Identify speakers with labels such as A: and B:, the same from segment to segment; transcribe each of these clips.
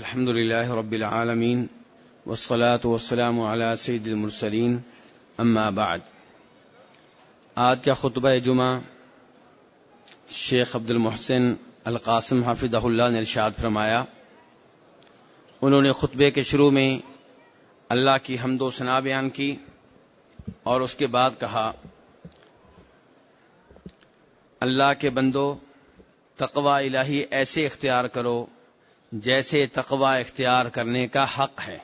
A: الحمد لله رب العالمين والصلاة والسلام على سيد المرسلين اما بعد. آج کا خطبہ جمعہ شیخ عبد المحسن القاسم حافظ اللہ نے ارشاد فرمایا، انہوں نے خطبے کے شروع میں اللہ کی حمد و ثنا بیان کی اور اس کے بعد کہا، اللہ کے بندو تقوا الہی ایسے اختیار کرو جیسے تقوا اختیار کرنے کا حق ہے۔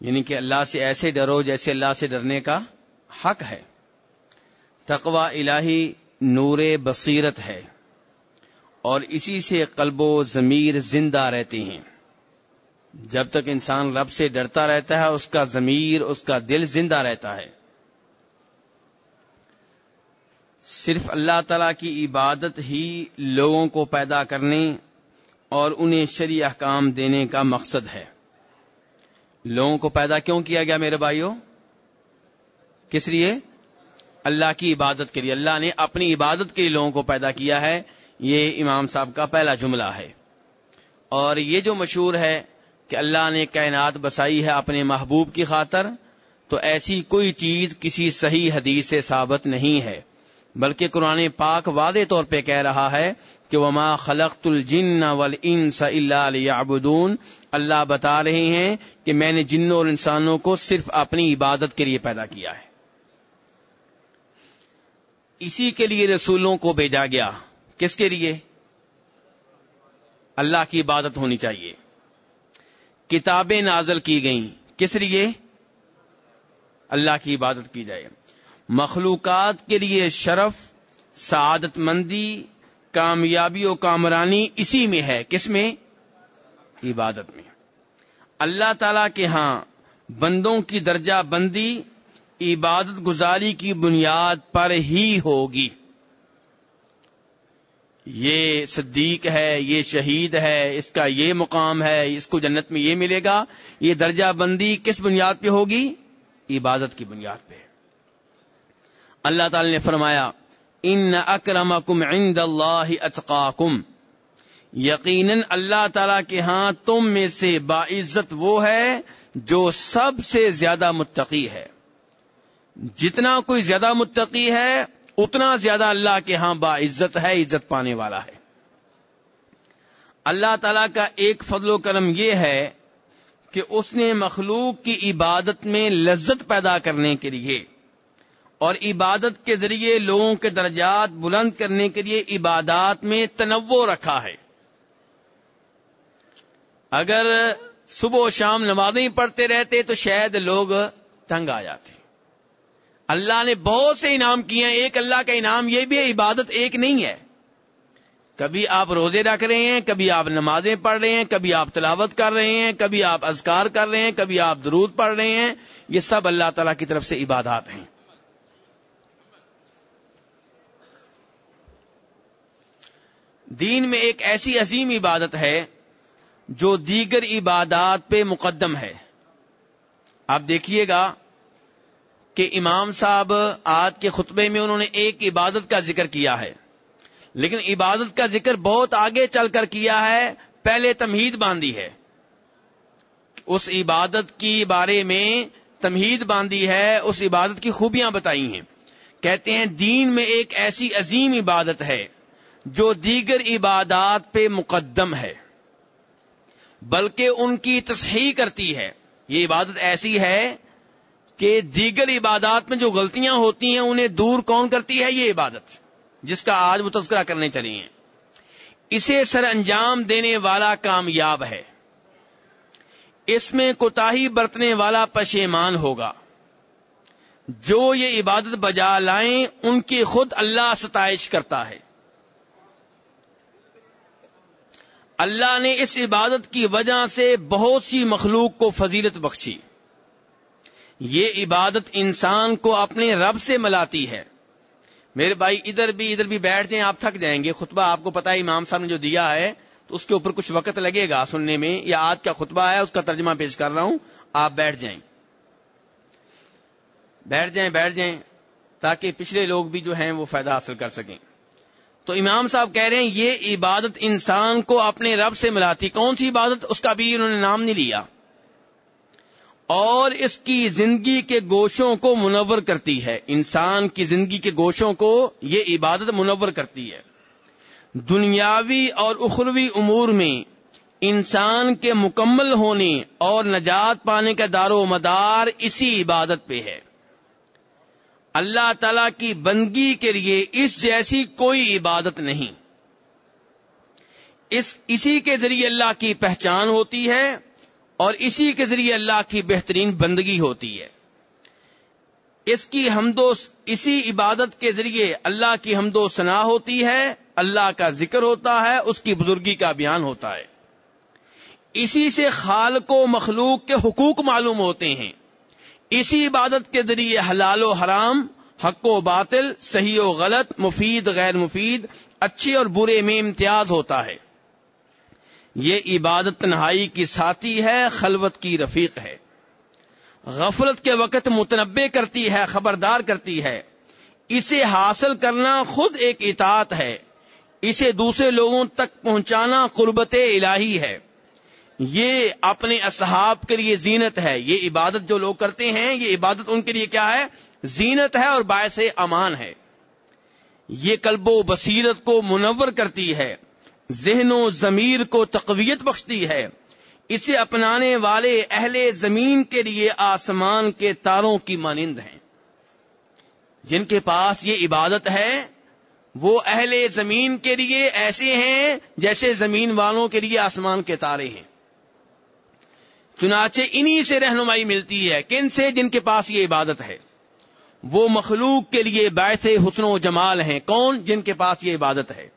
A: یعنی کہ اللہ سے ایسے ڈرو جیسے اللہ سے ڈرنے کا حق ہے۔ تقوا الہی نور بصیرت ہے اور اسی سے قلب و ضمیر زندہ رہتے ہیں۔ جب تک انسان رب سے ڈرتا رہتا ہے، اس کا ضمیر، اس کا دل زندہ رہتا ہے۔ صرف اللہ تعالی کی عبادت ہی لوگوں کو پیدا کرنے اور انہیں شریع احکام دینے کا مقصد ہے۔ لوگوں کو پیدا کیوں کیا گیا میرے بھائیوں کس لیے؟ اللہ کی عبادت کے لیے۔ اللہ نے اپنی عبادت کے لیے لوگوں کو پیدا کیا ہے۔ یہ امام صاحب کا پہلا جملہ ہے۔ اور یہ جو مشہور ہے کہ اللہ نے کائنات بسائی ہے اپنے محبوب کی خاطر، تو ایسی کوئی چیز کسی صحیح حدیث سے ثابت نہیں ہے۔ بلکہ قرآن پاک واضح طور پہ کہہ رہا ہے کہ وما خلقت الجن والانس الا ليعبدون۔ اللہ بتا رہے ہیں کہ میں نے جنوں اور انسانوں کو صرف اپنی عبادت کے لیے پیدا کیا ہے۔ اسی کے لیے رسولوں کو بھیجا گیا۔ کس کے لیے؟ اللہ کی عبادت ہونی چاہیے۔ کتابیں نازل کی گئیں۔ کس لیے؟ اللہ کی عبادت کی جائے۔ مخلوقات کے لیے شرف، سعادت مندی، کامیابی و کامرانی اسی میں ہے۔ کس میں؟ عبادت میں۔ اللہ تعالی کے ہاں بندوں کی درجہ بندی، عبادت گزاری کی بنیاد پر ہی ہوگی۔ یہ صدیق ہے، یہ شہید ہے، اس کا یہ مقام ہے، اس کو جنت میں یہ ملے گا۔ یہ درجہ بندی کس بنیاد پہ ہوگی؟ عبادت کی بنیاد پہ۔ اللہ تعالی نے فرمایا، ان اکرمکم عند اللہ اتقاکم. یقیناً اللہ تعالی کے ہاں تم میں سے باعزت وہ ہے جو سب سے زیادہ متقی ہے۔ جتنا کوئی زیادہ متقی ہے، اتنا زیادہ اللہ کے ہاں باعزت ہے، عزت پانے والا ہے۔ اللہ تعالی کا ایک فضل و کرم یہ ہے کہ اس نے مخلوق کی عبادت میں لذت پیدا کرنے کے لیے اور عبادت کے ذریعے لوگوں کے درجات بلند کرنے کے لیے عبادات میں تنوع رکھا ہے۔ اگر صبح و شام نمازیں پڑھتے رہتے تو شاید لوگ تنگ آ جاتے۔ اللہ نے بہت سے انعام کیے ہیں، ایک اللہ کا انعام یہ بھی ہے، عبادت ایک نہیں ہے۔ کبھی آپ روزے رکھ رہے ہیں، کبھی آپ نمازیں پڑھ رہے ہیں، کبھی آپ تلاوت کر رہے ہیں، کبھی آپ اذکار کر رہے ہیں، کبھی آپ درود پڑھ رہے ہیں، یہ سب اللہ تعالی کی طرف سے عبادات ہیں۔ دین میں ایک ایسی عظیم عبادت ہے جو دیگر عبادات پہ مقدم ہے۔ آپ دیکھیے گا کہ امام صاحب آج کے خطبے میں انہوں نے ایک عبادت کا ذکر کیا ہے۔ لیکن عبادت کا ذکر بہت آگے چل کر کیا ہے، پہلے تمہید باندھی ہے۔ اس عبادت کی بارے میں تمہید باندھی ہے، اس عبادت کی خوبیاں بتائی ہیں۔ کہتے ہیں دین میں ایک ایسی عظیم عبادت ہے۔ جو دیگر عبادات پہ مقدم ہے، بلکہ ان کی تصحیح کرتی ہے۔ یہ عبادت ایسی ہے کہ دیگر عبادات میں جو غلطیاں ہوتی ہیں، انہیں دور کون کرتی ہے؟ یہ عبادت، جس کا آج وہ تذکرہ کرنے چلی ہیں۔ اسے سر انجام دینے والا کامیاب ہے۔ اس میں کوتا برتنے والا پشیمان ہوگا۔ جو یہ عبادت بجا لائیں، ان کی خود اللہ ستائش کرتا ہے۔ اللہ نے اس عبادت کی وجہ سے بہت سی مخلوق کو فضیلت بخشی۔ یہ عبادت انسان کو اپنے رب سے ملاتی ہے۔ میرے بھائی، ادھر بھی ادھر بھی بیٹھ جائیں، آپ تھک جائیں گے۔ خطبہ آپ کو پتا ہے، امام صاحب نے جو دیا ہے، تو اس کے اوپر کچھ وقت لگے گا سننے میں، یا آج کا خطبہ ہے، اس کا ترجمہ پیش کر رہا ہوں۔ آپ بیٹھ جائیں۔ بیٹھ جائیں بیٹھ جائیں، تاکہ پچھلے لوگ بھی جو ہیں وہ فائدہ حاصل کر سکیں۔ تو امام صاحب کہہ رہے ہیں، یہ عبادت انسان کو اپنے رب سے ملاتی۔ کون سی عبادت؟ اس کا بھی انہوں نے نام نہیں لیا۔ اور اس کی زندگی کے گوشوں کو منور کرتی ہے۔ انسان کی زندگی کے گوشوں کو یہ عبادت منور کرتی ہے۔ دنیاوی اور اخروی امور میں انسان کے مکمل ہونے اور نجات پانے کا دار و مدار اسی عبادت پہ ہے۔ اللہ تعالی کی بندگی کے لیے اس جیسی کوئی عبادت نہیں۔ اس، اسی کے ذریعے اللہ کی پہچان ہوتی ہے اور اسی کے ذریعے اللہ کی بہترین بندگی ہوتی ہے۔ اس کی حمد و اسی عبادت کے ذریعے اللہ کی حمد و ثنا ہوتی ہے، اللہ کا ذکر ہوتا ہے، اس کی بزرگی کا بیان ہوتا ہے۔ اسی سے خالق و مخلوق کے حقوق معلوم ہوتے ہیں۔ اسی عبادت کے ذریعے حلال و حرام، حق و باطل، صحیح و غلط، مفید، غیر مفید، اچھے اور برے میں امتیاز ہوتا ہے۔ یہ عبادت تنہائی کی ساتھی ہے، خلوت کی رفیق ہے۔ غفلت کے وقت متنبع کرتی ہے، خبردار کرتی ہے۔ اسے حاصل کرنا خود ایک اطاعت ہے۔ اسے دوسرے لوگوں تک پہنچانا قربت الہی ہے۔ یہ اپنے اصحاب کے لیے زینت ہے۔ یہ عبادت جو لوگ کرتے ہیں، یہ عبادت ان کے لیے کیا ہے؟ زینت ہے اور باعث امان ہے۔ یہ قلب و بصیرت کو منور کرتی ہے۔ ذہن و ضمیر کو تقویت بخشتی ہے۔ اسے اپنانے والے اہل زمین کے لیے آسمان کے تاروں کی مانند ہیں۔ جن کے پاس یہ عبادت ہے، وہ اہل زمین کے لیے ایسے ہیں جیسے زمین والوں کے لیے آسمان کے تارے ہیں۔ چنانچہ انہی سے رہنمائی ملتی ہے کن سے جن کے پاس یہ عبادت ہے؟ وہ مخلوق کے لیے باعث حسن و جمال ہیں۔ کون جن کے پاس یہ عبادت ہے؟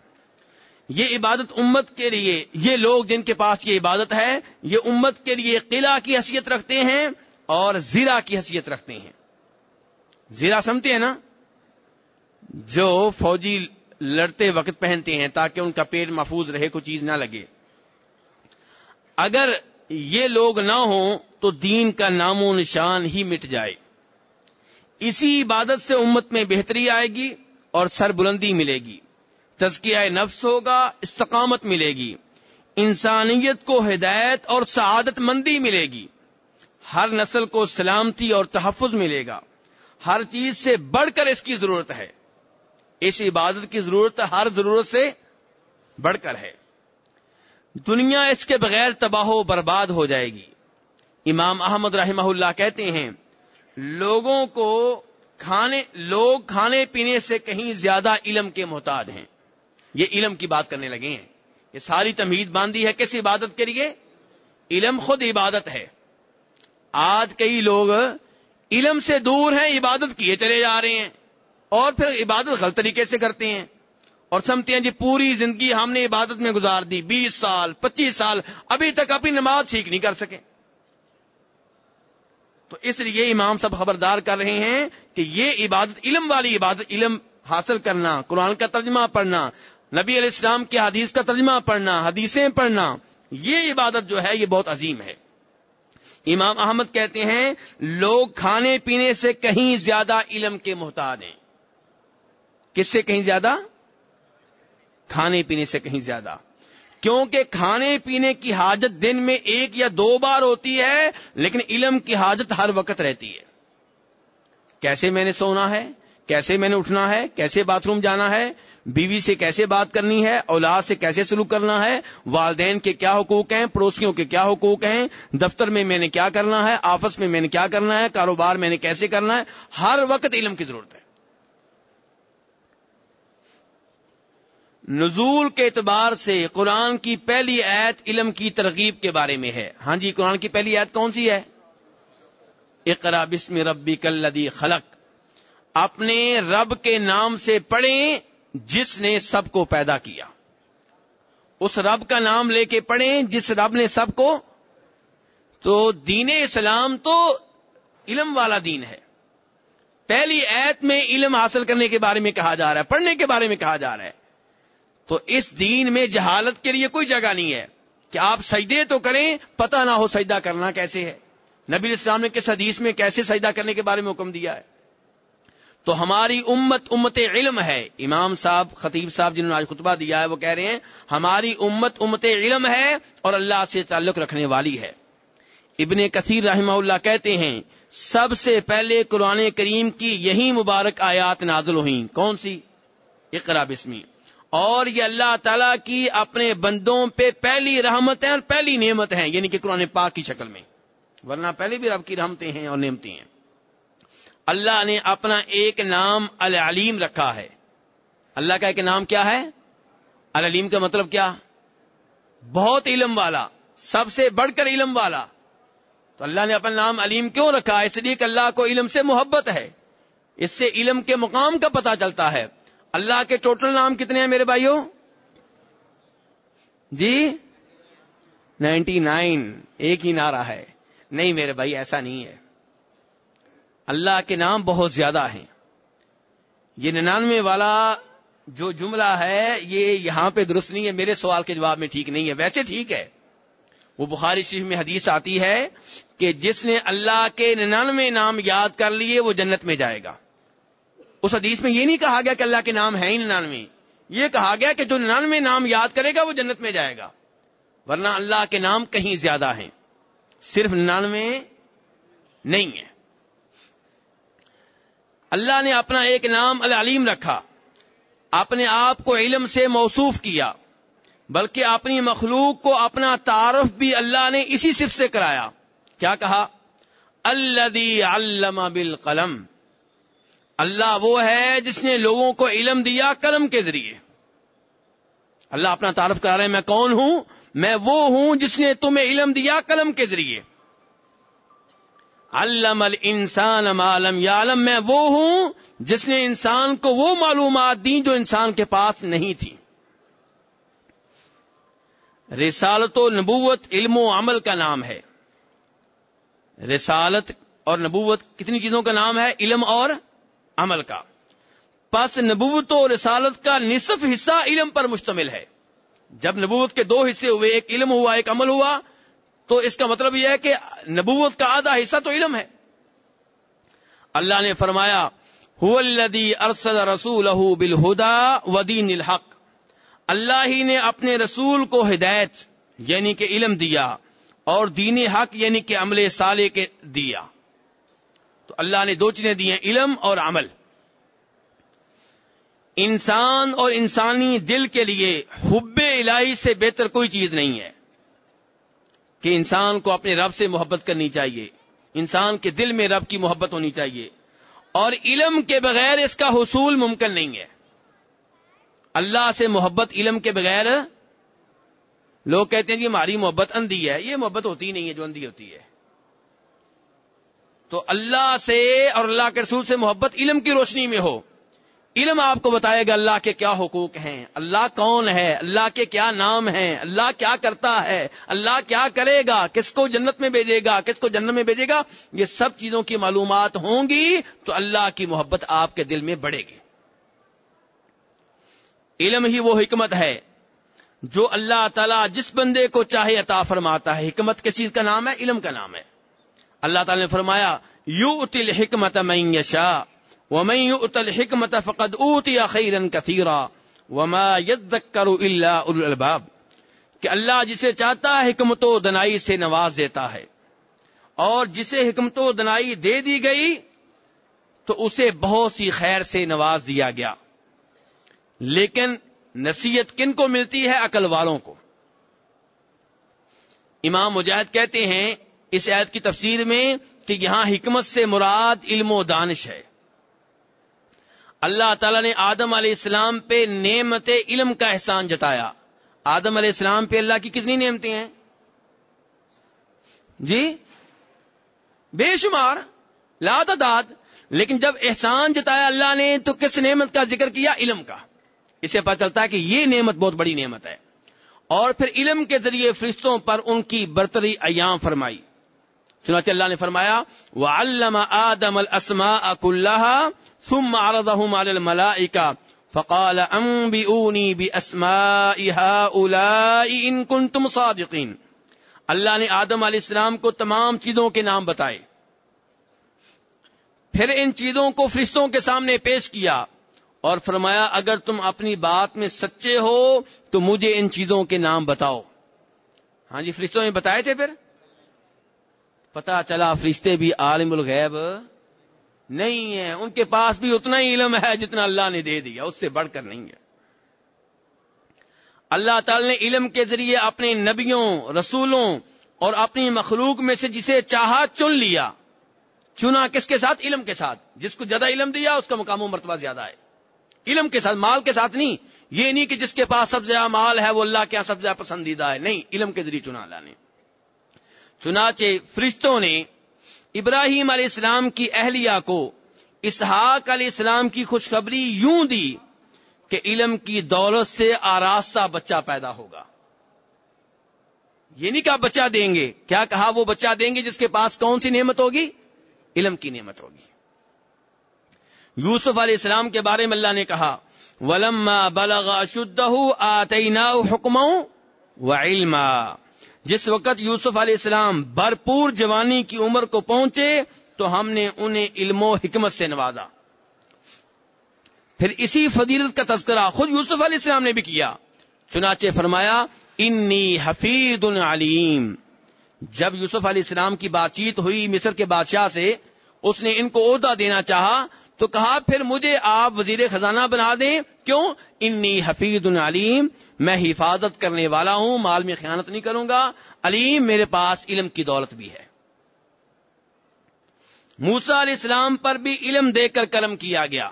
A: یہ عبادت امت کے لیے، یہ لوگ جن کے پاس یہ عبادت ہے، یہ امت کے لیے قلعہ کی حیثیت رکھتے ہیں اور زیرا کی حیثیت رکھتے ہیں۔ زیرا سمتے ہیں نا؟ جو فوجی لڑتے وقت پہنتے ہیں تاکہ ان کا پیٹ محفوظ رہے، کوئی چیز نہ لگے۔ اگر یہ لوگ نہ ہوں تو دین کا نام و نشان ہی مٹ جائے۔ اسی عبادت سے امت میں بہتری آئے گی اور سر بلندی ملے گی۔ تزکیہ نفس ہوگا، استقامت ملے گی۔ انسانیت کو ہدایت اور سعادت مندی ملے گی۔ ہر نسل کو سلامتی اور تحفظ ملے گا۔ ہر چیز سے بڑھ کر اس کی ضرورت ہے۔ اس عبادت کی ضرورت ہر ضرورت سے بڑھ کر ہے۔ دنیا اس کے بغیر تباہ و برباد ہو جائے گی۔ امام احمد رحمہ اللہ کہتے ہیں، لوگوں کو کھانے، لوگ کھانے پینے سے کہیں زیادہ علم کے محتاج ہیں۔ یہ علم کی بات کرنے لگے ہیں۔ یہ ساری تمہید باندھی ہے کس عبادت کے لیے؟ علم خود عبادت ہے۔ آج کئی لوگ علم سے دور ہیں، عبادت کیے چلے جا رہے ہیں اور پھر عبادت غلط طریقے سے کرتے ہیں۔ اور سمجھتے ہیں جی پوری زندگی ہم نے عبادت میں گزار دی، بیس سال، پچیس سال، ابھی تک اپنی نماز ٹھیک نہیں کر سکے۔ تو اس لیے امام سب خبردار کر رہے ہیں کہ یہ عبادت، علم والی عبادت، علم حاصل کرنا، قرآن کا ترجمہ پڑھنا، نبی علیہ السلام کی حدیث کا ترجمہ پڑھنا، حدیثیں پڑھنا، یہ عبادت جو ہے یہ بہت عظیم ہے۔ امام احمد کہتے ہیں، لوگ کھانے پینے سے کہیں زیادہ علم کے محتاج ہیں۔ کس سے کہیں زیادہ؟ کھانے پینے سے کہیں زیادہ۔ کیونکہ کھانے پینے کی حاجت دن میں ایک یا دو بار ہوتی ہے، لیکن علم کی حاجت ہر وقت رہتی ہے۔ کیسے میں نے سونا ہے؟ کیسے میں نے اٹھنا ہے؟ کیسے باتھ روم جانا ہے؟ بیوی سے کیسے بات کرنی ہے؟ اولاد سے کیسے سلوک کرنا ہے؟ والدین کے کیا حقوق ہیں؟ پڑوسیوں کے کیا حقوق ہیں؟ دفتر میں میں نے کیا کرنا ہے؟ آفس میں میں نے کیا کرنا ہے؟ کاروبار میں نے کیسے کرنا ہے؟ ہر وقت علم کی ضرورت ہے۔ نزول کے اعتبار سے قرآن کی پہلی ایت علم کی ترغیب کے بارے میں ہے۔ ہاں جی قرآن کی پہلی ایت کون سی ہے؟ اقرا بسم ربی کلدی خلق۔ اپنے رب کے نام سے پڑھیں جس نے سب کو پیدا کیا۔ اس رب کا نام لے کے پڑھیں جس رب نے سب کو۔ تو دین اسلام تو علم والا دین ہے۔ پہلی ایت میں علم حاصل کرنے کے بارے میں کہا جا رہا ہے، پڑھنے کے بارے میں کہا جا رہا ہے۔ تو اس دین میں جہالت کے لیے کوئی جگہ نہیں ہے کہ آپ سجدے تو کریں، پتہ نہ ہو سجدہ کرنا کیسے ہے۔ نبی اسلام نے کس حدیث میں کیسے سجدہ کرنے کے بارے میں حکم دیا ہے؟ تو ہماری امت امت علم ہے۔ امام صاحب، خطیب صاحب جنہوں نے آج خطبہ دیا ہے، وہ کہہ رہے ہیں، ہماری امت امت علم ہے اور اللہ سے تعلق رکھنے والی ہے۔ ابن کثیر رحمہ اللہ کہتے ہیں، سب سے پہلے قرآن کریم کی یہی مبارک آیات نازل ہوئیں۔ کون سی؟ اقرا بسمی۔ اور یہ اللہ تعالی کی اپنے بندوں پہ پہلی رحمت ہے اور پہلی نعمت ہے یعنی کہ قرآن پاک کی شکل میں۔ ورنہ پہلے بھی رب کی رحمتیں ہیں اور نعمتیں ہیں۔ اللہ نے اپنا ایک نام العلیم رکھا ہے۔ اللہ کا ایک نام کیا ہے؟ العلیم کا مطلب کیا؟ بہت علم والا، سب سے بڑھ کر علم والا۔ تو اللہ نے اپنا نام علیم کیوں رکھا؟ اس لیے کہ اللہ کو علم سے محبت ہے۔ اس سے علم کے مقام کا پتہ چلتا ہے۔ اللہ کے ٹوٹل نام کتنے ہیں میرے بھائیوں؟ جی؟ نائنٹی نائن، ایک ہی نعرہ ہے۔ نہیں میرے بھائی، ایسا نہیں ہے۔ اللہ کے نام بہت زیادہ ہیں۔ یہ ننانوے والا جو جملہ ہے، یہ یہاں پہ درست نہیں ہے۔ میرے سوال کے جواب میں ٹھیک نہیں ہے۔ ویسے ٹھیک ہے۔ وہ بخاری شریف میں حدیث آتی ہے کہ جس نے اللہ کے ننانوے نام یاد کر لیے، وہ جنت میں جائے گا۔ اس حدیث میں یہ نہیں کہا گیا کہ اللہ کے نام ہے ہی ننانوے۔ یہ کہا گیا کہ جو ننانوے نام یاد کرے گا وہ جنت میں جائے گا۔ ورنہ اللہ کے نام کہیں زیادہ ہیں۔ صرف ننانوے نہیں ہے اللہ نے اپنا ایک نام العلیم رکھا۔ اپنے آپ کو علم سے موصوف کیا۔ بلکہ اپنی مخلوق کو اپنا تعارف بھی اللہ نے اسی صف سے کرایا۔ کیا کہا؟ اللہ علم بالقلم۔ اللہ وہ ہے جس نے لوگوں کو علم دیا قلم کے ذریعے۔ اللہ اپنا تعارف کرا رہے ہیں میں کون ہوں؟ میں وہ ہوں جس نے تمہیں علم دیا قلم کے ذریعے۔ علم الانسان ما لم یعلم، میں وہ ہوں جس نے انسان کو وہ معلومات دی جو انسان کے پاس نہیں تھی۔ رسالت و نبوت علم و عمل کا نام ہے۔ رسالت اور نبوت کتنی چیزوں کا نام ہے؟ علم اور عمل کا۔ پس نبوت و رسالت کا نصف حصہ علم پر مشتمل ہے۔ جب نبوت کے دو حصے ہوئے، ایک علم ہوا، ایک عمل ہوا، تو اس کا مطلب یہ ہے کہ نبوت کا آدھا حصہ تو علم ہے۔ اللہ نے فرمایا ارسل رسول بالہدا ودین الحق اللہ ہی نے اپنے رسول کو ہدایت یعنی کہ علم دیا، اور دین حق یعنی کہ عمل سالے کے دیا۔ اللہ نے دو چیزیں دی ہیں، علم اور عمل۔ انسان اور انسانی دل کے لیے حب الہی سے بہتر کوئی چیز نہیں ہے۔ کہ انسان کو اپنے رب سے محبت کرنی چاہیے۔ انسان کے دل میں رب کی محبت ہونی چاہیے۔ اور علم کے بغیر اس کا حصول ممکن نہیں ہے۔ اللہ سے محبت علم کے بغیر، لوگ کہتے ہیں کہ ہماری محبت اندھی ہے، یہ محبت ہوتی نہیں ہے جو اندھی ہوتی ہے۔ تو اللہ سے اور اللہ کے رسول سے محبت علم کی روشنی میں ہو۔ علم آپ کو بتائے گا اللہ کے کیا حقوق ہیں، اللہ کون ہے، اللہ کے کیا نام ہیں، اللہ کیا کرتا ہے، اللہ کیا کرے گا، کس کو جنت میں بھیجے گا، کس کو جنت میں بھیجے گا، یہ سب چیزوں کی معلومات ہوں گی تو اللہ کی محبت آپ کے دل میں بڑھے گی۔ علم ہی وہ حکمت ہے جو اللہ تعالیٰ جس بندے کو چاہے عطا فرماتا ہے۔ حکمت کس چیز کا نام ہے؟ علم کا نام ہے۔ اللہ تعالیٰ نے فرمایا یو اتل حکمت یشا ومن يؤت الحكمة فقد اوتي خيرا كثيرا وما يذكر الا اولو الالباب، کہ اللہ جسے چاہتا ہے حکمت و دنائی سے نواز دیتا ہے، اور جسے حکمت و دنائی دے دی گئی، تو اسے بہت سی خیر سے نواز دیا گیا۔ لیکن نصیحت کن کو ملتی ہے؟ عقل والوں کو۔ امام مجاہد کہتے ہیں اس عید کی تفسیر میں کہ یہاں حکمت سے مراد علم و دانش ہے۔ اللہ تعالیٰ نے آدم علیہ السلام پہ نعمت علم کا احسان جتایا۔ آدم علیہ السلام پہ اللہ کی کتنی نعمتیں ہیں؟ جی؟ بے شمار لا تعداد لیکن جب احسان جتایا اللہ نے تو کس نعمت کا ذکر کیا؟ علم کا۔ اسے پتا چلتا ہے کہ یہ نعمت بہت بڑی نعمت ہے۔ اور پھر علم کے ذریعے فرشتوں پر ان کی برتری ایام فرمائی۔ چنانچہ اللہ نے فرمایا، وَعَلَّمَ آدَمَ الْأَسْمَاءَ كُلَّهَا ثُمَّ عَرَضَهُمْ عَلَى الْمَلَائِكَةِ فَقَالَ أَنْبِئُونِي بِأَسْمَاءِ هَؤُلَاءِ إِن كُنتُمْ صَادِقِينَ۔ اللہ نے آدم علیہ السلام کو تمام چیزوں کے نام بتائے۔ پھر ان چیزوں کو فرشتوں کے سامنے پیش کیا اور فرمایا، اگر تم اپنی بات میں سچے ہو تو مجھے ان چیزوں کے نام بتاؤ۔ ہاں جی فرشتوں نے بتائے تھے پھر؟ پتا چلا فرشتے بھی عالم الغیب نہیں ہے ان کے پاس بھی اتنا ہی علم ہے جتنا اللہ نے دے دیا، اس سے بڑھ کر نہیں ہے۔ اللہ تعالی نے علم کے ذریعے اپنے نبیوں، رسولوں اور اپنی مخلوق میں سے جسے چاہا چن لیا۔ چنا کس کے ساتھ؟ علم کے ساتھ۔ جس کو زیادہ علم دیا، اس کا مقام و مرتبہ زیادہ ہے۔ علم کے ساتھ، مال کے ساتھ نہیں۔ یہ نہیں کہ جس کے پاس سب سے زیادہ مال ہے، وہ اللہ کے سب سے زیادہ پسندیدہ ہے۔ نہیں، علم کے ذریعے چنا اللہ نے۔ چنانچہ فرشتوں نے ابراہیم علیہ السلام کی اہلیہ کو اسحاق علیہ السلام کی خوشخبری یوں دی کہ علم کی دولت سے آراستہ بچہ پیدا ہوگا۔ یہ نہیں کہا بچہ دیں گے۔ کیا کہا وہ بچہ دیں گے جس کے پاس کون سی نعمت ہوگی؟ علم کی نعمت ہوگی۔ یوسف علیہ السلام کے بارے میں اللہ نے کہا ولم بلغ آتینا حکم و علم جس وقت یوسف علیہ السلام بھرپور جوانی کی عمر کو پہنچے تو ہم نے انہیں علم و حکمت سے نوازا۔ پھر اسی فضیلت کا تذکرہ خود یوسف علیہ السلام نے بھی کیا۔ چنانچہ فرمایا انی حفیظ علیم جب یوسف علیہ السلام کی بات چیت ہوئی مصر کے بادشاہ سے، اس نے ان کو عہدہ دینا چاہا تو کہا پھر مجھے آپ وزیر خزانہ بنا دیں۔ کیوں؟ انی حفیظ علیم، میں حفاظت کرنے والا ہوں، مال میں خیانت نہیں کروں گا۔ علیم میرے پاس علم کی دولت بھی ہے۔ موسا علیہ السلام پر بھی علم دے کر کرم کیا گیا۔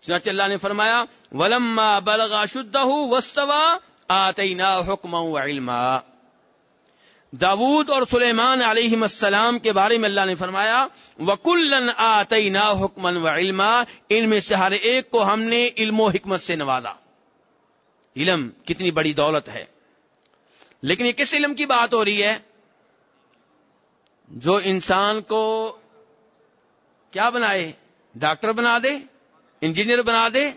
A: چنانچہ اللہ نے فرمایا، ولما بلغا شدہ وسطوا آتینا حکم علما داود اور سلیمان علیہ السلام کے بارے میں اللہ نے فرمایا وکلن آتینا حکمن و علما ان میں سے ہر ایک کو ہم نے علم و حکمت سے نوازا۔ علم کتنی بڑی دولت ہے۔ لیکن یہ کس علم کی بات ہو رہی ہے؟ جو انسان کو کیا بنائے؟ ڈاکٹر بنا دے، انجینئر بنا دے۔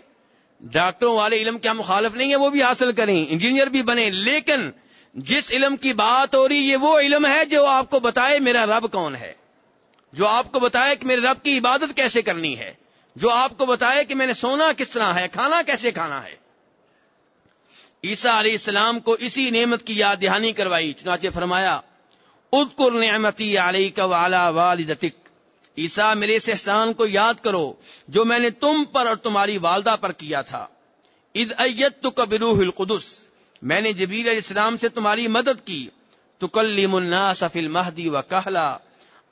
A: ڈاکٹروں والے علم کیا مخالف نہیں ہے وہ بھی حاصل کریں، انجینئر بھی بنے لیکن جس علم کی بات ہو رہی، یہ وہ علم ہے جو آپ کو بتائے میرا رب کون ہے۔ جو آپ کو بتائے کہ میرے رب کی عبادت کیسے کرنی ہے۔ جو آپ کو بتائے کہ میں نے سونا کس طرح ہے، کھانا کیسے کھانا ہے۔ عیسا علیہ السلام کو اسی نعمت کی یاد دہانی کروائی، چنانچہ فرمایا ادکر نعمتی علیہ کا والا والدتک۔ عیسا میرے اس احسان کو یاد کرو جو میں نے تم پر اور تمہاری والدہ پر کیا تھا۔ اد ایت تو کبروح القدس۔ میں نے جبیر علیہ السلام سے تمہاری مدد کی۔ تو کلیم الناس فی المہدی و کہلا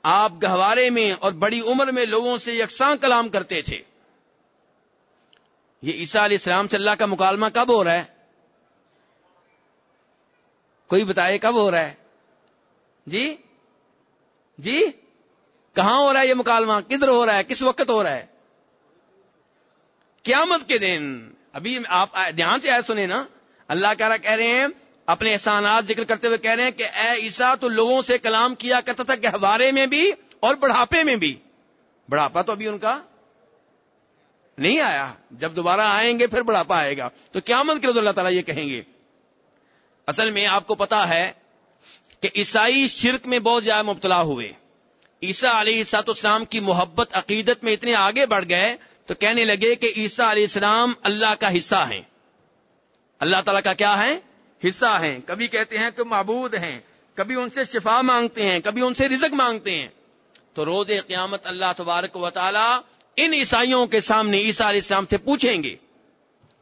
A: آپ گہوارے میں اور بڑی عمر میں لوگوں سے یکساں کلام کرتے تھے۔ یہ عیسیٰ علیہ السلام سے اللہ کا مکالمہ کب ہو رہا ہے؟ کوئی بتائے کب ہو رہا ہے؟ جی؟ جی؟ کہاں ہو رہا ہے یہ مکالمہ؟ کدھر ہو رہا ہے؟ کس وقت ہو رہا ہے؟ قیامت کے دن۔ ابھی آپ دھیان سے آئے سنیں نا۔ اللہ کہہ رہا کہہ رہے ہیں، اپنے احسانات ذکر کرتے ہوئے کہہ رہے ہیں کہ اے عیسا تو لوگوں سے کلام کیا کرتا تھا گہوارے میں بھی اور بڑھاپے میں بھی۔ بڑھاپا تو ابھی ان کا نہیں آیا۔ جب دوبارہ آئیں گے، پھر بڑھاپا آئے گا۔ تو کیا من کرو اللہ تعالیٰ یہ کہیں گے۔ اصل میں آپ کو پتا ہے کہ عیسائی شرک میں بہت زیادہ مبتلا ہوئے۔ عیسا علیہ سات اسلام کی محبت، عقیدت میں اتنے آگے بڑھ گئے تو کہنے لگے کہ عیسا علیہ السلام اللہ کا حصہ ہیں۔ اللہ تعالیٰ کا کیا ہے؟ حصہ ہیں۔ کبھی کہتے ہیں کہ معبود ہیں، کبھی ان سے شفا مانگتے ہیں، کبھی ان سے رزق مانگتے ہیں۔ تو روز قیامت اللہ تبارک و تعالی ان عیسائیوں کے سامنے عیسیٰ علیہ السلام سے پوچھیں گے،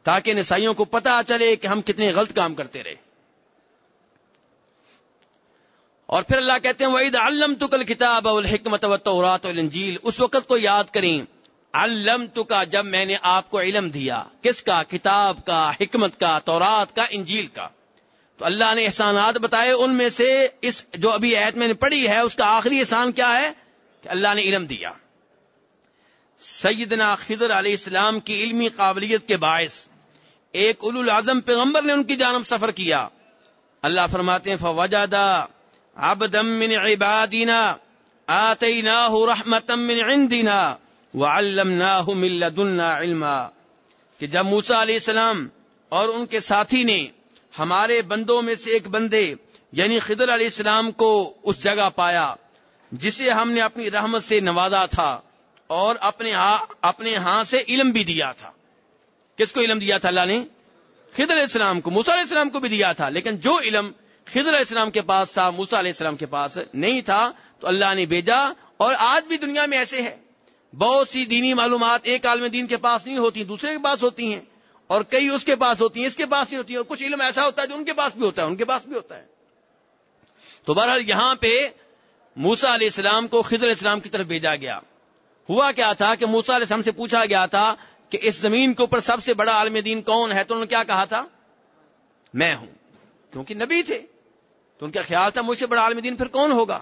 A: تاکہ ان عیسائیوں کو پتا چلے کہ ہم کتنے غلط کام کرتے رہے۔ اور پھر اللہ کہتے ہیں وعید علم تو کل کتاب الحکمت و الجیل اس وقت کو یاد کریں۔ علم تو کا جب میں نے آپ کو علم دیا، کس کا؟ کتاب کا، حکمت کا، تورات کا، انجیل کا۔ تو اللہ نے احسانات بتائے ان میں سے اس جو ابھی عہد میں نے پڑھی ہے، اس کا آخری احسان کیا ہے؟ کہ اللہ نے علم دیا۔ سیدنا خضر علیہ السلام کی علمی قابلیت کے باعث ایک اولو العظم پیغمبر نے ان کی جانب سفر کیا۔ اللہ فرماتے ہیں فوجدہ عبدا من عبادنا آتیناہ رحمتا من عندنا۔ وعلمناه من لدنا علما کہ جب موسا علیہ السلام اور ان کے ساتھی نے ہمارے بندوں میں سے ایک بندے یعنی خضر علیہ السلام کو اس جگہ پایا جسے ہم نے اپنی رحمت سے نوازا تھا اور اپنے ہاں اپنے ہاں سے علم بھی دیا تھا۔ کس کو علم دیا تھا اللہ نے؟ خضر علیہ السلام کو موسا علیہ السلام کو بھی دیا تھا، لیکن جو علم خضر علیہ السلام کے پاس تھا موسا علیہ السلام کے پاس نہیں تھا، تو اللہ نے بھیجا اور آج بھی دنیا میں ایسے ہے بہت سی دینی معلومات ایک عالم دین کے پاس نہیں ہوتی، دوسرے کے پاس ہوتی ہیں اور کئی اس کے پاس ہوتی ہیں، اس کے پاس نہیں ہوتی ہیں اور کچھ علم ایسا ہوتا ہے جو ان کے پاس بھی ہوتا ہے، ان کے پاس بھی ہوتا ہے۔ تو بہرحال یہاں پہ موسا علیہ السلام کو خضر علیہ السلام کی طرف بھیجا گیا۔ ہوا کیا تھا کہ موسا علیہ السلام سے پوچھا گیا تھا کہ اس زمین کے اوپر سب سے بڑا عالم دین کون ہے؟ تو انہوں نے کیا کہا تھا؟ میں ہوں۔ کیونکہ نبی تھے۔ تو ان کا خیال تھا مجھ سے بڑا عالم دین پھر کون ہوگا؟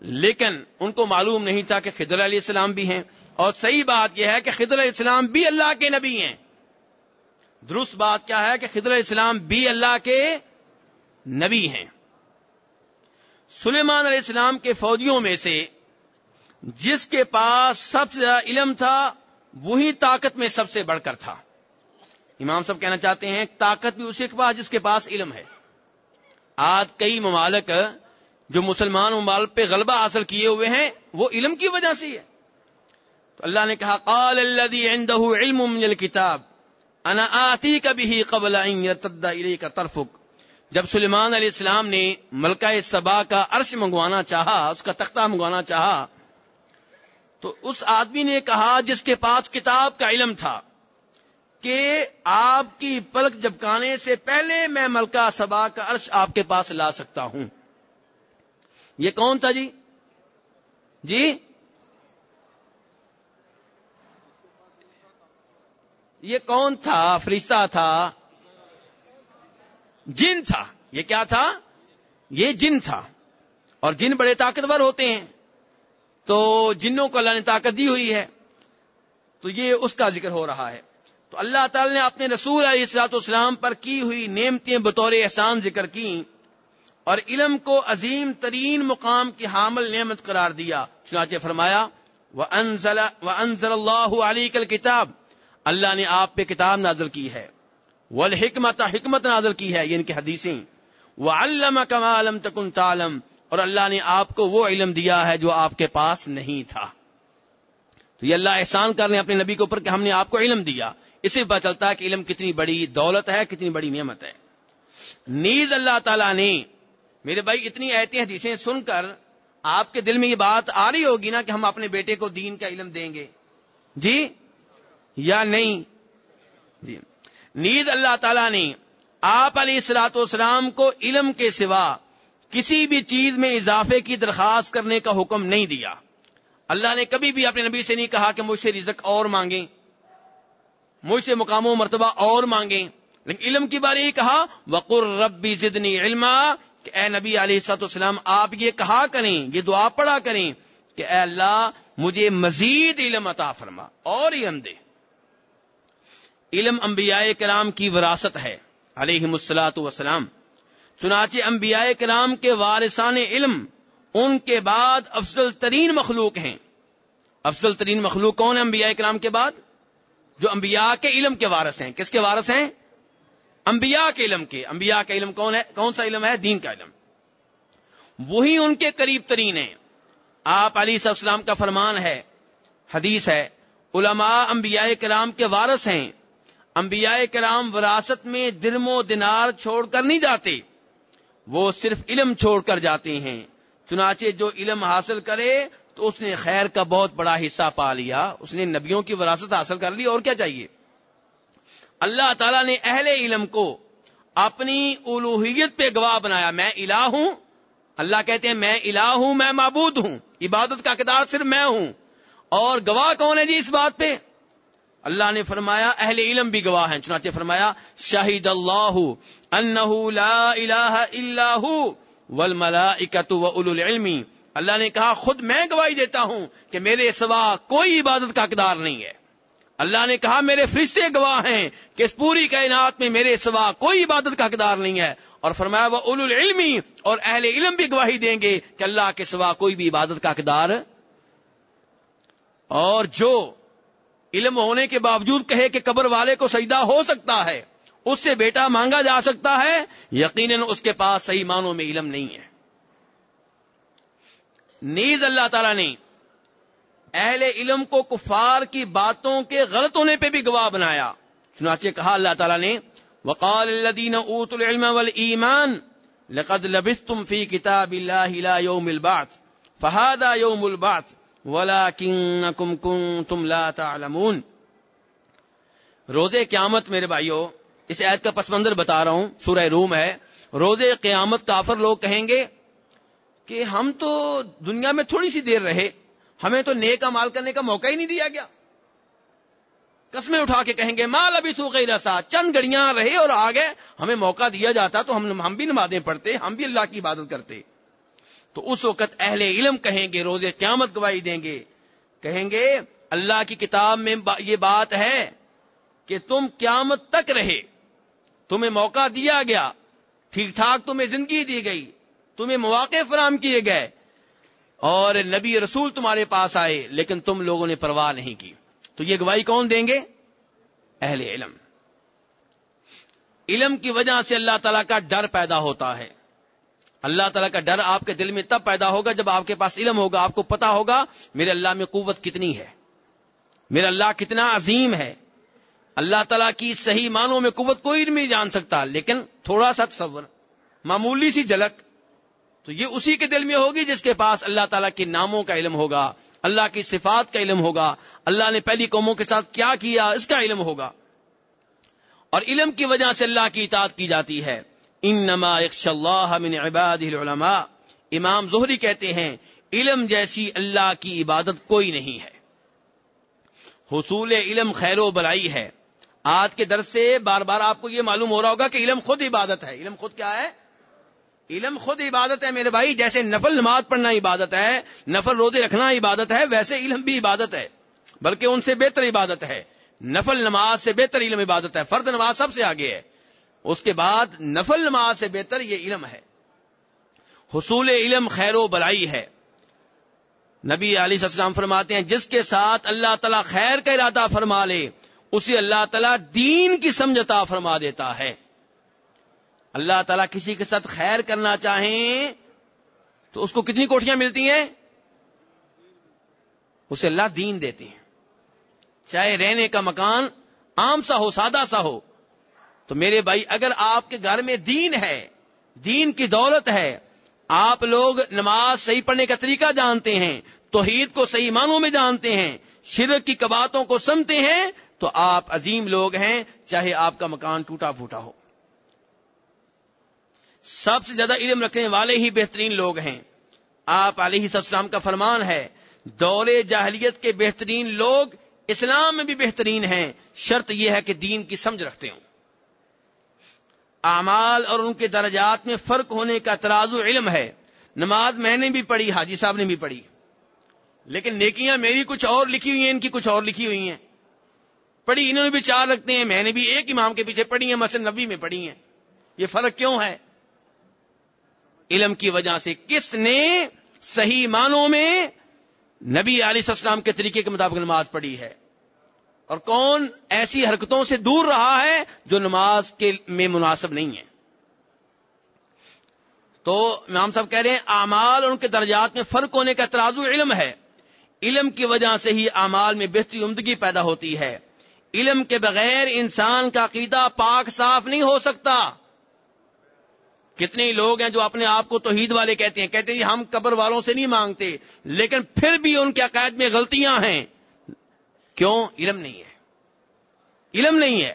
A: لیکن ان کو معلوم نہیں تھا کہ خضر علیہ السلام بھی ہیں۔ اور صحیح بات یہ ہے کہ خضر علیہ السلام بھی اللہ کے نبی ہیں۔ درست بات کیا ہے کہ خضر علیہ السلام بھی اللہ کے نبی ہیں۔ سلیمان علیہ السلام کے فوجیوں میں سے جس کے پاس سب سے زیادہ علم تھا، وہی طاقت میں سب سے بڑھ کر تھا۔ امام صاحب کہنا چاہتے ہیں، طاقت بھی اسی کے پاس جس کے پاس علم ہے۔ آج کئی ممالک جو مسلمان ممالک پہ غلبہ حاصل کیے ہوئے ہیں، وہ علم کی وجہ سے ہے۔ تو اللہ نے کہا، قال الذي عنده علم من الكتاب، انا آتی کبھی قبل کا ترفک جب سلیمان علیہ السلام نے ملکہ سبا کا عرش منگوانا چاہا، اس کا تختہ منگوانا چاہا، تو اس آدمی نے کہا جس کے پاس کتاب کا علم تھا کہ آپ کی پلک جبکانے سے پہلے میں ملکہ سبا کا عرش آپ کے پاس لا سکتا ہوں۔ یہ کون تھا جی؟ جی؟ یہ کون تھا؟ فرشتہ تھا۔ جن تھا۔ یہ کیا تھا؟ یہ جن تھا۔ اور جن بڑے طاقتور ہوتے ہیں۔ تو جنوں کو اللہ نے طاقت دی ہوئی ہے۔ تو یہ اس کا ذکر ہو رہا ہے۔ تو اللہ تعالی نے اپنے رسول علیہ السلاط اسلام پر کی ہوئی نعمتیں بطور احسان ذکر کی اور علم کو عظیم ترین مقام کی حامل نعمت قرار دیا۔ چنانچہ فرمایا وہ انضل اللہ علی کل کتاب اللہ نے آپ پہ کتاب نازل کی ہے۔ والحکمت حکمت نازل کی ہے یعنی کہ حدیثیں۔ وہ علم کما علم تکن تعلم۔ اور اللہ نے آپ کو وہ علم دیا ہے جو آپ کے پاس نہیں تھا۔ تو یہ اللہ احسان کر رہے ہیں اپنے نبی کے اوپر کہ ہم نے آپ کو علم دیا۔ اسے پتا چلتا ہے کہ علم کتنی بڑی دولت ہے، کتنی بڑی نعمت ہے۔ نیز اللہ تعالیٰ نے میرے بھائی، اتنی ایتی حدیثیں سن کر آپ کے دل میں یہ بات آ رہی ہوگی نا کہ ہم اپنے بیٹے کو دین کا علم دیں گے۔ جی؟ یا نہیں؟ جی۔ نیند اللہ تعالی نے آپ علیہ السلاط والسلام کو علم کے سوا کسی بھی چیز میں اضافے کی درخواست کرنے کا حکم نہیں دیا۔ اللہ نے کبھی بھی اپنے نبی سے نہیں کہا کہ مجھ سے رزق اور مانگیں۔ مجھ سے مقام و مرتبہ اور مانگیں۔ لیکن علم کی بارے ہی کہا وقر ربی زدنی علم کہ اے نبی علیہ سات السلام آپ یہ کہا کریں، یہ دعا پڑا کریں کہ اے اللہ، مجھے مزید علم عطا فرما اور علم دے۔ علم انبیاء کرام کی وراثت ہے علیہ مسلاط وسلام چنانچہ انبیاء کرام کے وارثان علم ان کے بعد افضل ترین مخلوق ہیں۔ افضل ترین مخلوق کون ہے انبیاء کرام کے بعد؟ جو انبیاء کے علم کے وارث ہیں۔ کس کے وارث ہیں؟ انبیاء کے علم کے، انبیاء کا علم کون ہے؟ کون سا علم ہے؟ دین کا علم۔ وہی ان کے قریب ترین ہیں۔ آپ علی السلام کا فرمان ہے، حدیث ہے، علماء انبیاء کرام کے وارث ہیں۔ انبیاء کرام وراثت میں درم و دینار چھوڑ کر نہیں جاتے، وہ صرف علم چھوڑ کر جاتے ہیں۔ چنانچہ جو علم حاصل کرے تو اس نے خیر کا بہت بڑا حصہ پا لیا، اس نے نبیوں کی وراثت حاصل کر لی، اور کیا چاہیے؟ اللہ تعالیٰ نے اہل علم کو اپنی الوحیت پہ گواہ بنایا، میں الہ ہوں۔ اللہ کہتے ہیں میں الہ ہوں، میں معبود ہوں۔ عبادت کا کردار صرف میں ہوں۔ اور گواہ کون ہے جی اس بات پہ؟ اللہ نے فرمایا، اہل علم بھی گواہ ہیں۔ چنانچہ فرمایا شاہد اللہ انہ لا الہ الا والملائکۃ العلم۔ اللہ نے کہا، خود میں گواہی دیتا ہوں کہ میرے سوا کوئی عبادت کا اقدار نہیں ہے۔ اللہ نے کہا، میرے فرشتے گواہ ہیں کہ اس پوری کائنات میں میرے سوا کوئی عبادت کا اقدار نہیں ہے۔ اور فرمایا، وہ اول العلمی اور اہل علم بھی گواہی دیں گے کہ اللہ کے سوا کوئی بھی عبادت کا اقدار اور جو علم ہونے کے باوجود کہے کہ قبر والے کو سجدہ ہو سکتا ہے، اس سے بیٹا مانگا جا سکتا ہے، یقیناً اس کے پاس صحیح معنوں میں علم نہیں ہے۔ نیز اللہ تعالی نے اہل علم کو کفار کی باتوں کے غلط ہونے پہ بھی گواہ بنایا۔ چنانچہ کہا اللہ تعالیٰ نے، وقال الذين اوتوا العلم والايمان لقد لبثتم في كتاب الله الى يوم البعث، فهذا يوم البعث، ولكنكم كنتم لا تعلمون۔ روز قیامت میرے بھائیوں اس عید کا پس منظر بتا رہا ہوں، سورہ روم ہے۔ روز قیامت کافر لوگ کہیں گے کہ ہم تو دنیا میں تھوڑی سی دیر رہے۔ ہمیں تو نیک مال کرنے کا موقع ہی نہیں دیا گیا۔ قسمیں اٹھا کے کہیں گے، مال ابھی سو رسا چند گڑیاں رہے اور آگے ہمیں موقع دیا جاتا تو ہم ہم بھی نمازیں پڑھتے، ہم بھی اللہ کی عبادت کرتے۔ تو اس وقت اہل علم کہیں گے روز قیامت گواہی دیں گے۔ کہیں گے، اللہ کی کتاب میں یہ بات ہے کہ تم قیامت تک رہے۔ تمہیں موقع دیا گیا، ٹھیک ٹھاک تمہیں زندگی دی گئی، تمہیں مواقع فراہم کیے گئے۔ اور نبی رسول تمہارے پاس آئے، لیکن تم لوگوں نے پرواہ نہیں کی۔ تو یہ گواہی کون دیں گے؟ اہل علم۔ علم کی وجہ سے اللہ تعالیٰ کا ڈر پیدا ہوتا ہے۔ اللہ تعالیٰ کا ڈر آپ کے دل میں تب پیدا ہوگا جب آپ کے پاس علم ہوگا، آپ کو پتا ہوگا میرے اللہ میں قوت کتنی ہے۔ میرا اللہ کتنا عظیم ہے۔ اللہ تعالیٰ کی صحیح معنوں میں قوت کوئی نہیں جان سکتا، لیکن تھوڑا سا تصور، معمولی سی جھلک۔ تو یہ اسی کے دل میں ہوگی جس کے پاس اللہ تعالیٰ کے ناموں کا علم ہوگا، اللہ کی صفات کا علم ہوگا، اللہ نے پہلی قوموں کے ساتھ کیا کیا، اس کا علم ہوگا۔ اور علم کی وجہ سے اللہ کی اطاعت کی جاتی ہے۔ انما اللہ من عباد العلماء۔ امام زہری کہتے ہیں، علم جیسی اللہ کی عبادت کوئی نہیں ہے۔ حصول علم خیر و بلائی ہے۔ آج کے درس سے بار بار آپ کو یہ معلوم ہو رہا ہوگا کہ علم خود عبادت ہے۔ علم خود کیا ہے؟ علم خود عبادت ہے میرے بھائی، جیسے نفل نماز پڑھنا عبادت ہے، نفل روزے رکھنا عبادت ہے، ویسے علم بھی عبادت ہے، بلکہ ان سے بہتر عبادت ہے۔ نفل نماز سے بہتر علم عبادت ہے، فرد نماز سب سے آگے ہے۔ اس کے بعد نفل نماز سے بہتر یہ علم ہے۔ حصول علم خیر و بلائی ہے۔ نبی علی السلام فرماتے ہیں، جس کے ساتھ اللہ تعالیٰ خیر کا ارادہ فرما لے، اسے اللہ تعالیٰ دین کی سمجھتا فرما دیتا ہے۔ اللہ تعالیٰ کسی کے ساتھ خیر کرنا چاہیں تو اس کو کتنی کوٹیاں ملتی ہیں؟ اسے اللہ دین دیتے ہیں۔ چاہے رہنے کا مکان عام سا ہو، سادہ سا ہو، تو میرے بھائی، اگر آپ کے گھر میں دین ہے، دین کی دولت ہے، آپ لوگ نماز صحیح پڑھنے کا طریقہ جانتے ہیں، توحید کو صحیح معنوں میں جانتے ہیں، شرک کی کباتوں کو سمتے ہیں، تو آپ عظیم لوگ ہیں، چاہے آپ کا مکان ٹوٹا پھوٹا ہو۔ سب سے زیادہ علم رکھنے والے ہی بہترین لوگ ہیں۔ آپ علیہ السلام کا فرمان ہے، دور جاہلیت کے بہترین لوگ اسلام میں بھی بہترین ہیں۔ شرط یہ ہے کہ دین کی سمجھ رکھتے ہوں۔ اعمال اور ان کے درجات میں فرق ہونے کا ترازو علم ہے۔ نماز میں نے بھی پڑھی، حاجی صاحب نے بھی پڑھی۔ لیکن نیکیاں میری کچھ اور لکھی ہوئی ہیں، ان کی کچھ اور لکھی ہوئی ہیں۔ پڑھی، انہوں نے بھی چار رکھتے ہیں۔ میں نے بھی ایک امام کے پیچھے پڑھی ہیں، مسجد نبی میں پڑھی ہیں۔ یہ فرق کیوں ہے؟ علم کی وجہ سے کس نے صحیح معنوں میں نبی علیہ السلام کے طریقے کے مطابق نماز پڑھی ہے؟ اور کون ایسی حرکتوں سے دور رہا ہے جو نماز کے میں مناسب نہیں ہے؟ تو امام صاحب کہہ رہے ہیں، اعمال اور ان کے درجات میں فرق ہونے کا ترازو علم ہے۔ علم کی وجہ سے ہی اعمال میں بہتری عمدگی پیدا ہوتی ہے۔ علم کے بغیر انسان کا عقیدہ پاک صاف نہیں ہو سکتا۔ کتنے لوگ ہیں جو اپنے آپ کو توحید والے کہتے ہیں کہتے ہیں جی، ہم قبر والوں سے نہیں مانگتے، لیکن پھر بھی ان کے عقائد میں غلطیاں ہیں۔ کیوں؟ علم نہیں ہے۔ علم نہیں ہے۔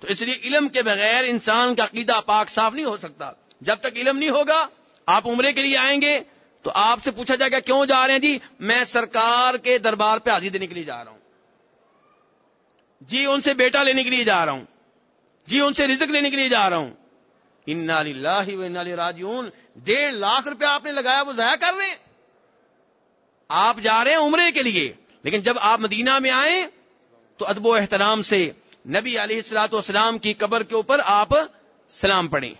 A: تو اس لیے علم کے بغیر انسان کا عقیدہ پاک صاف نہیں ہو سکتا۔ جب تک علم نہیں ہوگا، آپ عمرے کے لیے آئیں گے، تو آپ سے پوچھا جائے گا، کیوں جا رہے ہیں؟ جی میں سرکار کے دربار پہ حاضری دینے کے لیے جا رہا ہوں۔ جی ان سے بیٹا لینے کے لیے جا رہا ہوں۔ جی ان سے رزق لینے کے لیے جا رہا ہوں۔ انا راجون ڈیڑھ لاکھ روپے آپ نے لگایا، وہ ضائع کر رہے ہیں۔ آپ جا رہے ہیں عمرے کے لیے، لیکن جب آپ مدینہ میں آئے تو ادب و احترام سے نبی علیہ السلاۃ والسلام کی قبر کے اوپر آپ سلام پڑھیں۔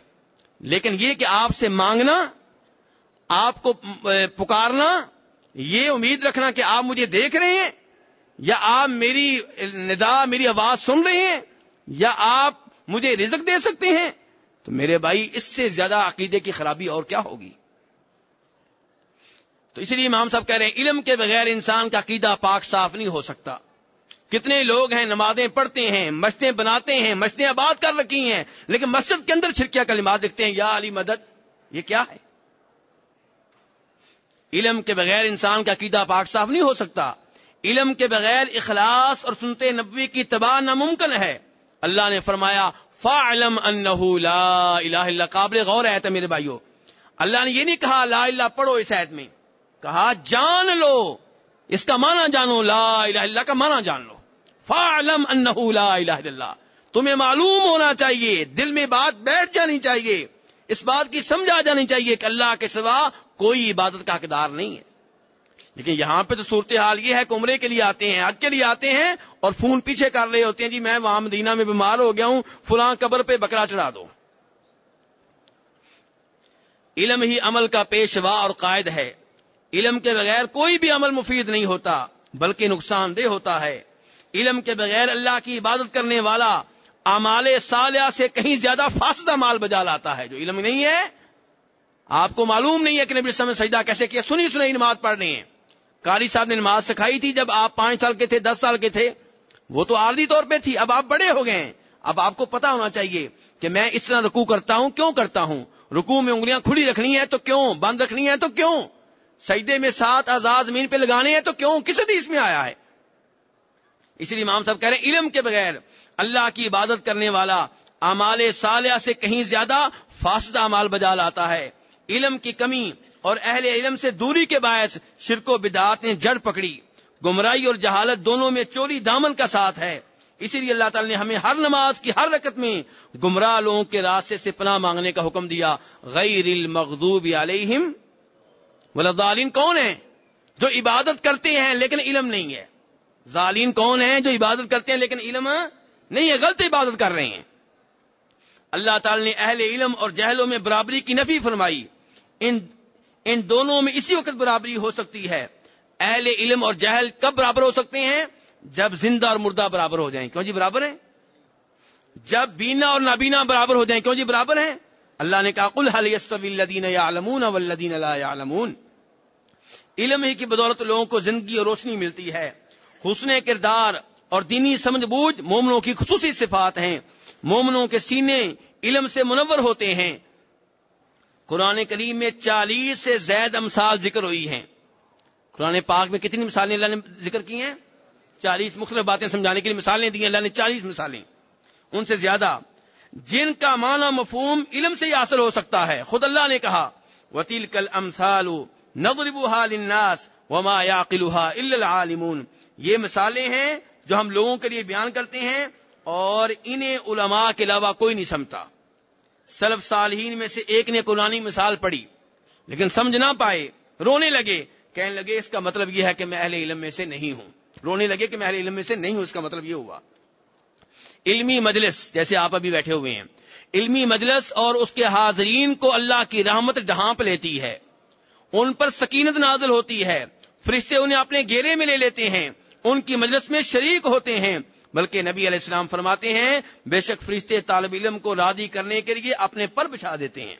A: لیکن یہ کہ آپ سے مانگنا، آپ کو پکارنا، یہ امید رکھنا کہ آپ مجھے دیکھ رہے ہیں، یا آپ میری ندا، میری آواز سن رہے ہیں، یا آپ مجھے رزق دے سکتے ہیں تو میرے بھائی، اس سے زیادہ عقیدے کی خرابی اور کیا ہوگی؟ تو اس لیے امام صاحب کہہ رہے ہیں، علم کے بغیر انسان کا عقیدہ پاک صاف نہیں ہو سکتا۔ کتنے لوگ ہیں، نمازیں پڑھتے ہیں مشتیں بناتے ہیں مشتیں آباد کر رکھی ہیں، لیکن مسجد کے اندر چھڑکیا کلمات دیکھتے ہیں، یا علی مدد، یہ کیا ہے؟ علم کے بغیر انسان کا عقیدہ پاک صاف نہیں ہو سکتا۔ علم کے بغیر اخلاص اور سنتے نبوی کی تباہ ناممکن ہے۔ اللہ نے فرمایا فا علم ان قابل غور ہے میرے بھائیو، اللہ نے یہ نہیں کہا لا اللہ پڑھو اس عید میں، کہا جان لو، اس کا معنی جانو، لا الہ اللہ کا معنی جان لو۔ فا علم ان لا الہ اللہ، تمہیں معلوم ہونا چاہیے، دل میں بات بیٹھ جانی چاہیے، اس بات کی سمجھا جانی چاہیے کہ اللہ کے سوا کوئی عبادت کا حقدار نہیں ہے۔ لیکن یہاں پہ تو صورتحال یہ ہے کہ عمرے کے لیے آتے ہیں، حج کے لیے آتے ہیں اور فون پیچھے کر رہے ہوتے ہیں جی میں وہاں مدینہ میں بیمار ہو گیا ہوں، فلاں قبر پہ بکرا چڑھا دو۔ علم ہی عمل کا پیشوا اور قائد ہے۔ علم کے بغیر کوئی بھی عمل مفید نہیں ہوتا، بلکہ نقصان دہ ہوتا ہے۔ علم کے بغیر اللہ کی عبادت کرنے والا امال صالحہ سے کہیں زیادہ فاصدہ مال بجا لاتا ہے۔ جو علم نہیں ہے، آپ کو معلوم نہیں ہے کہ نبی میں سجدہ کیسے کیا۔ سنی سنی نماز پڑھنی ہے کاری صاحب نے نماز سکھائی تھی جب آپ پانچ سال کے تھے، دس سال کے تھے، وہ تو عارضی طور پہ تھی۔ اب آپ بڑے ہو گئے ہیں۔ اب آپ کو پتا ہونا چاہیے کہ میں اس طرح رکو کرتا ہوں، کیوں کرتا ہوں؟ رکو میں انگلیاں کھلی رکھنی ہے تو کیوں؟ بند رکھنی ہے تو کیوں؟ سجدے میں سات آزاد زمین پہ لگانے ہیں تو کیوں؟ کس حدیث میں آیا ہے؟ اس لیے امام صاحب کہہ رہے ہیں، علم کے بغیر اللہ کی عبادت کرنے والا امال صالحہ سے کہیں زیادہ فاسدہ امال بجا لاتا ہے۔ علم کی کمی اور اہل علم سے دوری کے باعث شرک و بدعات نے جڑ پکڑی۔ گمراہی اور جہالت دونوں میں چوری دامن کا ساتھ ہے۔ اسی لیے اللہ تعالی نے ہمیں ہر نماز کی ہر رکت میں گمراہ لوگوں کے راستے سے پناہ مانگنے کا حکم دیا۔ غیر المغضوب علیہم ولدالین کون ہیں جو عبادت کرتے ہیں لیکن علم نہیں ہے؟ ظالین کون ہیں جو عبادت کرتے ہیں لیکن علم نہیں ہے؟ غلط عبادت کر رہے ہیں۔ اللہ تعالی نے اہل علم اور جہلوں میں برابری کی نفی فرمائی۔ ان ان دونوں میں اسی وقت برابری ہو سکتی ہے۔ اہل علم اور جہل کب برابر ہو سکتے ہیں؟ جب زندہ اور مردہ برابر ہو جائیں۔ کیوں جی برابر ہیں؟ جب بینا اور نابینا برابر ہو جائیں۔ کیوں جی برابر ہیں؟ اللہ نے کہا کل الدین ولدین علم ہی کی بدولت لوگوں کو زندگی اور روشنی ملتی ہے۔ حسن کردار اور دینی سمجھ بوجھ مومنوں کی خصوصی صفات ہیں۔ مومنوں کے سینے علم سے منور ہوتے ہیں۔ قرآن کریم میں چالیس سے زائد امثال ذکر ہوئی ہیں۔ قرآن پاک میں کتنی مثالیں اللہ نے ذکر کی ہیں؟ چالیس مختلف باتیں سمجھانے کے لیے مثالیں دی ہیں۔ اللہ نے چالیس مثالیں۔ ان سے زیادہ جن کا معنی مفہوم علم سے ہی حاصل ہو سکتا ہے۔ خود اللہ نے کہا وطیل کل امسال الناس وما الا العالمون۔ یہ مثالیں ہیں جو ہم لوگوں کے لیے بیان کرتے ہیں اور انہیں علماء کے علاوہ کوئی نہیں سمتا سلف صالحین میں سے ایک نے قرآن مثال پڑھی، لیکن سمجھ نہ پائے، رونے لگے، کہنے لگے اس کا مطلب یہ ہے کہ میں اہل علم میں سے نہیں ہوں۔ رونے لگے کہ میں اہل علم میں سے نہیں ہوں، اس کا مطلب یہ ہوا۔ علمی مجلس، جیسے آپ ابھی بیٹھے ہوئے ہیں، علمی مجلس اور اس کے حاضرین کو اللہ کی رحمت ڈھانپ لیتی ہے۔ ان پر سکینت نازل ہوتی ہے۔ فرشتے انہیں اپنے گھیرے میں لے لیتے ہیں۔ ان کی مجلس میں شریک ہوتے ہیں۔ بلکہ نبی علیہ السلام فرماتے ہیں، بے شک فرشتے طالب علم کو رادی کرنے کے لیے اپنے پر بچھا دیتے ہیں۔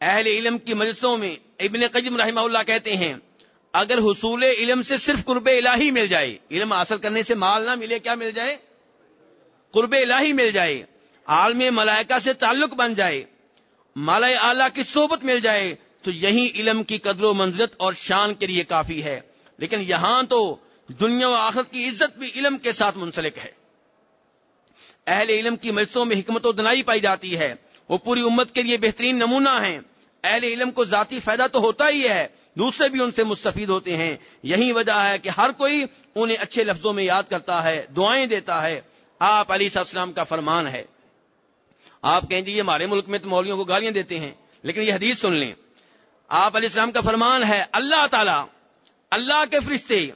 A: اہل علم کی مجلسوں میں ابن قجم رحمہ اللہ کہتے ہیں، اگر حصول علم سے صرف قرب الہی مل جائے، علم حاصل کرنے سے مال نہ ملے، کیا مل جائے؟ قرب الہی مل جائے، عالم ملائکہ سے تعلق بن جائے مالا اعلی کی صحبت مل جائے، تو یہی علم کی قدر و منزلت اور شان کے لیے کافی ہے۔ لیکن یہاں تو دنیا و آخرت کی عزت بھی علم کے ساتھ منسلک ہے۔ اہل علم کی مجلسوں میں حکمت و دنائی پائی جاتی ہے۔ وہ پوری امت کے لیے بہترین نمونہ ہیں۔ اہل علم کو ذاتی فائدہ تو ہوتا ہی ہے۔ دوسرے بھی ان سے مستفید ہوتے ہیں۔ یہی وجہ ہے کہ ہر کوئی انہیں اچھے لفظوں میں یاد کرتا ہے، دعائیں دیتا ہے۔ آپ علی السلام کا فرمان ہے۔ آپ کہیں جی گے ہمارے ملک میں تو مولویوں کو گالیاں دیتے ہیں، لیکن یہ حدیث سن لیں۔ آپ علیہ السلام کا فرمان ہے، اللہ تعالی، اللہ کے فرشتے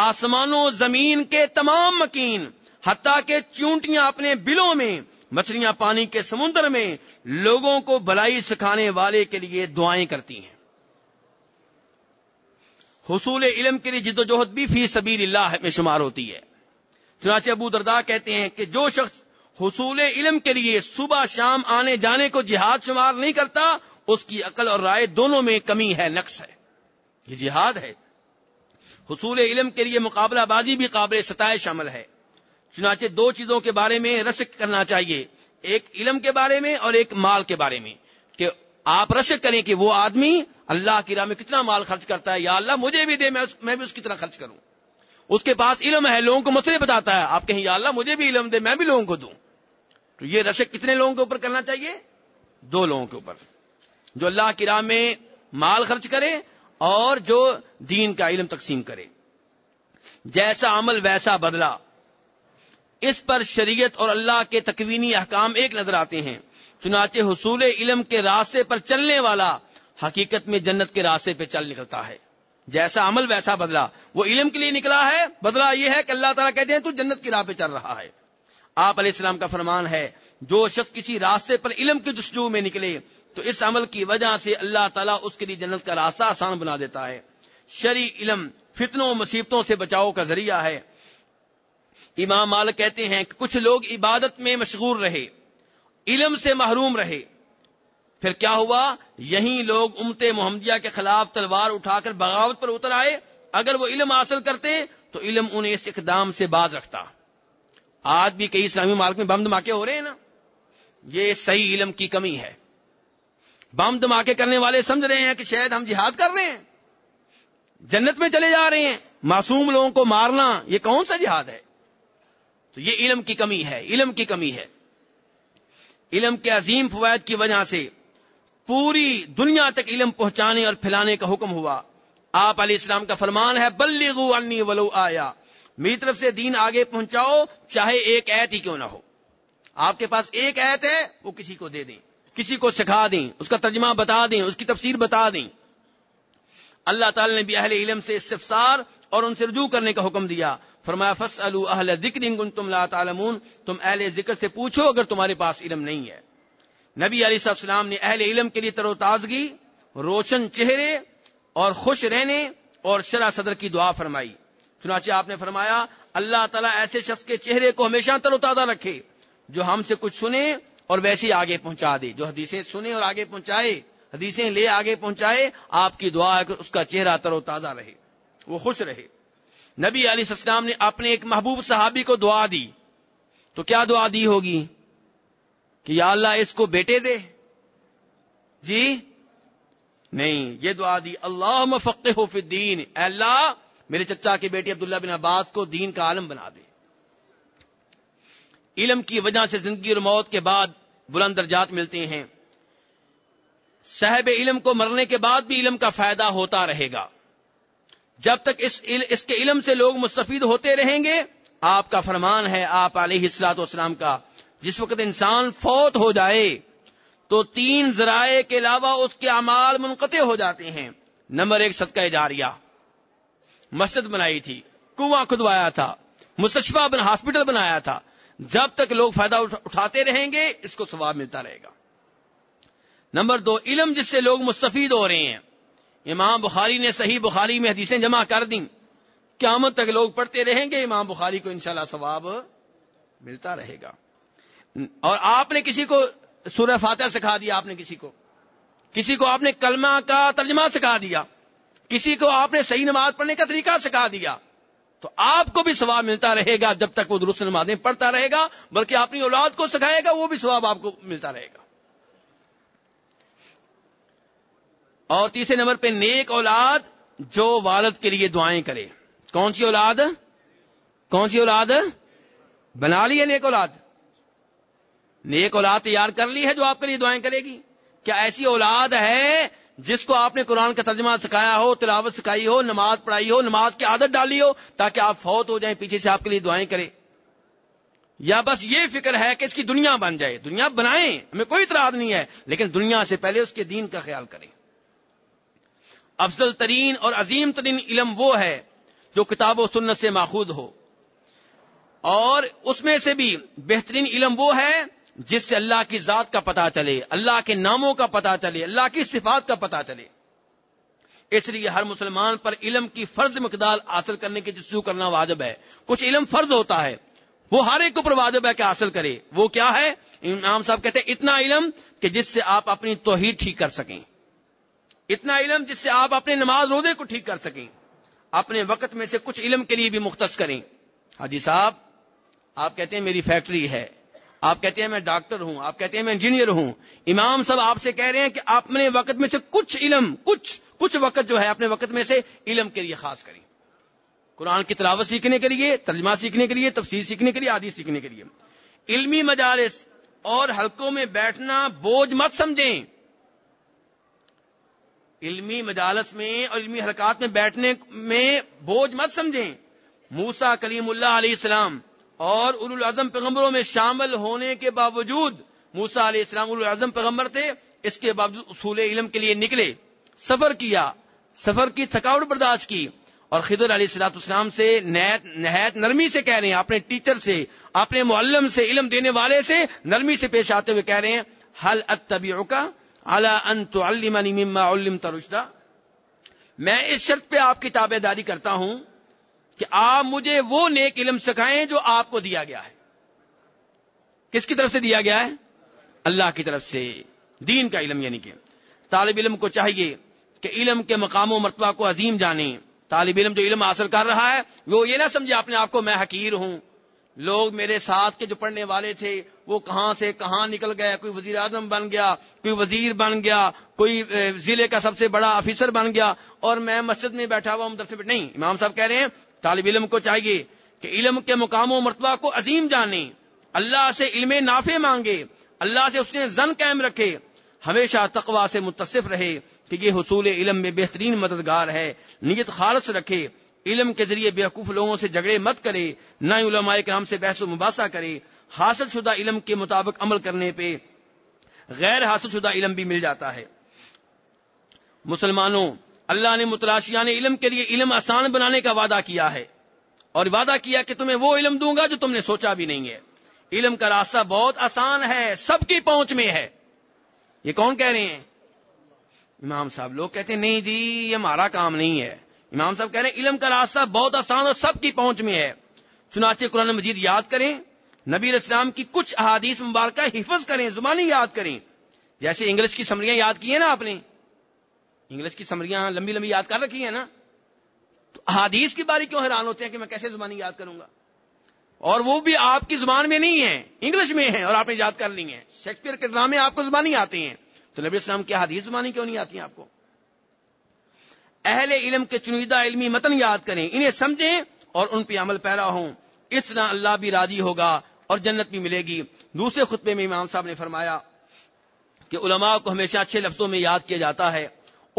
A: آسمان و زمین کے تمام مکین، حتیٰ کے چونٹیاں اپنے بلوں میں، مچھلیاں پانی کے سمندر میں لوگوں کو بلائی سکھانے والے کے لیے دعائیں کرتی ہیں۔ حصول علم کے لیے جد و جہد بھی فی سبیر اللہ میں شمار ہوتی ہے۔ چنانچہ ابو دردا کہتے ہیں کہ جو شخص حصول علم کے لیے صبح شام آنے جانے کو جہاد شمار نہیں کرتا، اس کی عقل اور رائے دونوں میں کمی ہے، نقص ہے۔ یہ جہاد ہے۔ حصول علم کے لیے مقابلہ بازی بھی قابل ستائے شامل ہے۔ چنانچہ دو چیزوں کے بارے میں رشک کرنا چاہیے۔ ایک علم کے بارے میں اور ایک مال کے بارے میں۔ کہ آپ رشک کریں کہ وہ آدمی اللہ کی راہ میں کتنا مال خرچ کرتا ہے، یا اللہ مجھے بھی دے، میں بھی اس کی طرح خرچ کروں۔ اس کے پاس علم ہے، لوگوں کو مسئلے بتاتا ہے۔ آپ کہیں، یا اللہ مجھے بھی علم دے، میں بھی لوگوں کو دوں۔ تو یہ رشک کتنے لوگوں کے اوپر کرنا چاہیے؟ دو لوگوں کے اوپر۔ جو اللہ کی راہ میں مال خرچ کرے اور جو دین کا علم تقسیم کرے۔ جیسا عمل ویسا بدلا۔ اس پر شریعت اور اللہ کے تکوینی احکام ایک نظر آتے ہیں۔ چنانچہ حصول علم کے راستے پر چلنے والا حقیقت میں جنت کے راستے پہ چل نکلتا ہے۔ جیسا عمل ویسا بدلا۔ وہ علم کے لیے نکلا ہے۔ بدلا یہ ہے کہ اللہ تعالیٰ کہتے ہیں تو جنت کی راہ پہ چل رہا ہے۔ آپ علیہ السلام کا فرمان ہے، جو شخص کسی راستے پر علم کی جستجو میں نکلے تو اس عمل کی وجہ سے اللہ تعالیٰ اس کے لیے جنت کا راستہ آسان بنا دیتا ہے۔ شری علم فتنوں و مصیبتوں سے بچاؤ کا ذریعہ ہے۔ امام مالک کہتے ہیں کہ کچھ لوگ عبادت میں مشغول رہے، علم سے محروم رہے۔ پھر کیا ہوا؟ یہی لوگ امت محمدیہ کے خلاف تلوار اٹھا کر بغاوت پر اتر آئے۔ اگر وہ علم حاصل کرتے تو علم انہیں اس اقدام سے باز رکھتا۔ آج بھی کئی اسلامی مالک میں بم دھماکے ہو رہے ہیں نا۔ یہ صحیح علم کی کمی ہے۔ بم دھماکے کرنے والے سمجھ رہے ہیں کہ شاید ہم جہاد کر رہے ہیں۔ جنت میں چلے جا رہے ہیں۔ معصوم لوگوں کو مارنا، یہ کون سا جہاد ہے؟ تو یہ علم کی کمی ہے، علم کی کمی ہے۔ علم کے عظیم فوائد کی وجہ سے پوری دنیا تک علم پہنچانے اور پھیلانے کا حکم ہوا۔ آپ علیہ السلام کا فرمان ہے، بلغو انی ولو آیا۔ میری طرف سے دین آگے پہنچاؤ، چاہے ایک ایت ہی کیوں نہ ہو۔ آپ کے پاس ایک ایت ہے، وہ کسی کو دے دیں۔ کسی کو سکھا دیں، اس کا ترجمہ بتا دیں، اس کی تفسیر بتا دیں۔ اللہ تعالی نے بھی اہل علم سے استفسار اور ان سے رجوع کرنے کا حکم دیا۔ فرمایا فس اہل ذکر تم لا تعلمون۔ تم اہل ذکر سے پوچھو اگر تمہارے پاس علم نہیں ہے۔ نبی علیہ السلام نے اہل علم کے لیے تر و تازگی، روشن چہرے اور خوش رہنے اور شرح صدر کی دعا فرمائی۔ چنانچہ آپ نے فرمایا، اللہ تعالیٰ ایسے شخص کے چہرے کو ہمیشہ تر و تازہ رکھے جو ہم سے کچھ سنے اور ویسے ہی آگے پہنچا دے۔ جو حدیثیں سنے اور آگے پہنچائے، حدیثیں لے آگے پہنچائے، آپ کی دعا ہے کہ اس کا چہرہ تر و تازہ رہے، وہ خوش رہے۔ نبی علی السلام نے اپنے ایک محبوب صحابی کو دعا دی۔ تو کیا دعا دی ہوگی؟ کہ یا اللہ اس کو بیٹے دے۔ جی؟ نہیں، یہ دعا دی اللہ مفق ہو الدین۔ اے اللہ، میرے چچا کے بیٹے عبداللہ بن عباس کو دین کا عالم بنا دے۔ علم کی وجہ سے زندگی اور موت کے بعد بلند درجات ملتے ہیں۔ صاحب علم کو مرنے کے بعد بھی علم کا فائدہ ہوتا رہے گا۔ جب تک اس اس کے علم سے لوگ مستفید ہوتے رہیں گے، آپ کا فرمان ہے آپ علیہ السلاط والسلام کا، جس وقت انسان فوت ہو جائے، تو تین ذرائع کے علاوہ اس کے اعمال منقطع ہو جاتے ہیں۔ نمبر ایک صدقہ جاریہ۔ مسجد بنائی تھی، کنواں کھدوایا تھا مستشفہ بن، ہاسپٹل بنایا تھا۔ جب تک لوگ فائدہ اٹھاتے رہیں گے، اس کو ثواب ملتا رہے گا۔ نمبر دو، علم جس سے لوگ مستفید ہو رہے ہیں۔ امام بخاری نے صحیح بخاری میں حدیثیں جمع کر دیں۔ قیامت تک لوگ پڑھتے رہیں گے، امام بخاری کو انشاءاللہ ثواب ملتا رہے گا۔ اور آپ نے کسی کو سورہ فاتح سکھا دیا، آپ نے کسی کو۔ کسی کو آپ نے کلمہ کا ترجمہ سکھا دیا۔ کسی کو آپ نے صحیح نماز پڑھنے کا طریقہ سکھا دیا۔ تو آپ کو بھی ثواب ملتا رہے گا جب تک وہ درست نمازیں پڑھتا رہے گا، بلکہ اپنی اولاد کو سکھائے گا، وہ بھی ثواب آپ کو ملتا رہے گا۔ اور تیسرے نمبر پہ نیک اولاد جو والد کے لیے دعائیں کرے۔ کون سی اولاد؟ کون سی اولاد؟ بنا لی ہے نیک اولاد۔ نیک اولاد تیار کر لی ہے جو آپ کے لیے دعائیں کرے گی۔ کیا ایسی اولاد ہے جس کو آپ نے قرآن کا ترجمہ سکھایا ہو، تلاوت سکھائی ہو، نماز پڑھائی ہو، نماز کی عادت ڈالی ہو، تاکہ آپ فوت ہو جائیں، پیچھے سے آپ کے لیے دعائیں کرے یا بس یہ فکر ہے کہ اس کی دنیا بن جائے، دنیا بنائیں، ہمیں کوئی اطراع نہیں ہے، لیکن دنیا سے پہلے اس کے دین کا خیال کریں۔ افضل ترین اور عظیم ترین علم وہ ہے جو کتاب و سنت سے ماخوذ ہو۔ اور اس میں سے بھی بہترین علم وہ ہے جس سے اللہ کی ذات کا پتا چلے، اللہ کے ناموں کا پتا چلے، اللہ کی صفات کا پتا چلے۔ اس لیے ہر مسلمان پر علم کی فرض مقدار حاصل کرنے کی جسو کرنا واجب ہے۔ کچھ علم فرض ہوتا ہے، وہ ہر ایک اوپر واجب ہے کہ حاصل کرے۔ وہ کیا ہے؟ امام صاحب کہتے ہیں، اتنا علم کہ جس سے آپ اپنی توحید ٹھیک کر سکیں۔ اتنا علم جس سے آپ اپنے نماز روزے کو ٹھیک کر سکیں۔ اپنے وقت میں سے کچھ علم کے لیے بھی مختص کریں۔ حاجی صاحب، آپ کہتے ہیں میری فیکٹری ہے۔ آپ کہتے ہیں میں ڈاکٹر ہوں، آپ کہتے ہیں میں انجینئر ہوں۔ امام صاحب آپ سے کہہ رہے ہیں کہ اپنے وقت میں سے کچھ علم، کچھ کچھ وقت جو ہے اپنے وقت میں سے علم کے لیے خاص کریں۔ قرآن کی تلاوت سیکھنے کے لیے، ترجمہ سیکھنے کے لیے تفصیل سیکھنے کے لیے آدھی سیکھنے کے لیے۔ علمی مجالس اور حلقوں میں بیٹھنا بوجھ مت سمجھیں۔ علمی مجالس میں اور علمی حرکات میں بیٹھنے میں بوجھ مت سمجھیں۔ موسا کلیم اللہ علیہ السلام اور الاظم پیغمبروں میں شامل ہونے کے باوجود موسا علیہ السلام الاظم پیغمبر تھے، اس کے باوجود اصول علم کے لیے نکلے، سفر کیا، سفر کی تھکاوٹ برداشت کی اور خضر علیہ السلاط اسلام سے نہایت نرمی سے کہہ رہے ہیں، اپنے ٹیچر سے، اپنے معلم سے، علم دینے والے سے نرمی سے پیش آتے ہوئے کہہ رہے ہیں حل اتبیعو کا مما علم ترشدہ میں اس شرط پہ آپ کی تابے داری کرتا ہوں کہ آپ مجھے وہ نیک علم سکھائیں جو آپ کو دیا گیا ہے۔ کس کی طرف سے دیا گیا ہے؟ اللہ کی طرف سے۔ دین کا علم یعنی کہ طالب علم کو چاہیے کہ علم کے مقام و مرتبہ کو عظیم جانے طالب علم جو علم حاصل کر رہا ہے، وہ یہ نہ سمجھے اپنے آپ کو میں حقیر ہوں۔ لوگ میرے ساتھ کے جو پڑھنے والے تھے، وہ کہاں سے کہاں نکل گئے؟ کوئی وزیر اعظم بن گیا، کوئی وزیر بن گیا، کوئی ضلع کا سب سے بڑا آفیسر بن گیا۔ اور میں مسجد میں بیٹھا ہوا ہوں میں نہیں، امام صاحب کہہ رہے ہیں طالب علم کو چاہیے کہ علم کے مقام و مرتبہ کو عظیم جانے، اللہ سے علم نافع مانگے، اللہ سے اس نے زن قائم رکھے۔ ہمیشہ تقوا سے متصف رہے کہ یہ حصول علم میں بہترین مددگار ہے، نیت خالص رکھے۔ علم کے ذریعے بیوقوف لوگوں سے جھگڑے مت کرے، نہ علماء کرام سے بحث و مباحثہ کرے۔ حاصل شدہ علم کے مطابق عمل کرنے پہ غیر حاصل شدہ علم بھی مل جاتا ہے۔ مسلمانوں اللہ نے متلاشیان علم کے لیے علم آسان بنانے کا وعدہ کیا ہے اور وعدہ کیا کہ تمہیں وہ علم دوں گا جو تم نے سوچا بھی نہیں ہے۔ علم کا راستہ بہت آسان ہے، سب کی پہنچ میں ہے۔ یہ کون کہہ رہے ہیں؟ امام صاحب لوگ کہتے ہیں، نہیں جی یہ ہمارا کام نہیں ہے۔ امام صاحب کہہ رہے ہیں، علم کا راستہ بہت آسان اور سب کی پہنچ میں ہے۔ چنانچہ قرآن مجید یاد کریں، نبی اسلام کی کچھ احادیث مبارکہ حفظ کریں، زبانی یاد کریں۔ جیسے انگلش کی سمریاں یاد کی ہیں نا آپ نے؟ انگلش کی سمریاں لمبی لمبی یاد کر رکھی ہیں نا؟ تو احادیث کی باری کیوں حیران ہوتے ہیں کہ میں کیسے زبانی یاد کروں گا؟ اور وہ بھی آپ کی زبان میں نہیں ہے انگلش میں ہے اور آپ نے یاد کر لی ہیں۔ شیکسپیئر کے ڈرامے آپ کو زبانی آتے ہیں۔ تو نبی اسلام کی حدیث زبانی کیوں نہیں آتی آپ کو؟ اہل علم کے چنیدہ علمی متن یاد کریں، انہیں سمجھیں اور ان پہ عمل پیرا ہوں۔ اس طرح اللہ بھی راضی ہوگا اور جنت بھی ملے گی۔ دوسرے خطبے میں امام صاحب نے فرمایا کہ علماء کو ہمیشہ اچھے لفظوں میں یاد کیا جاتا ہے۔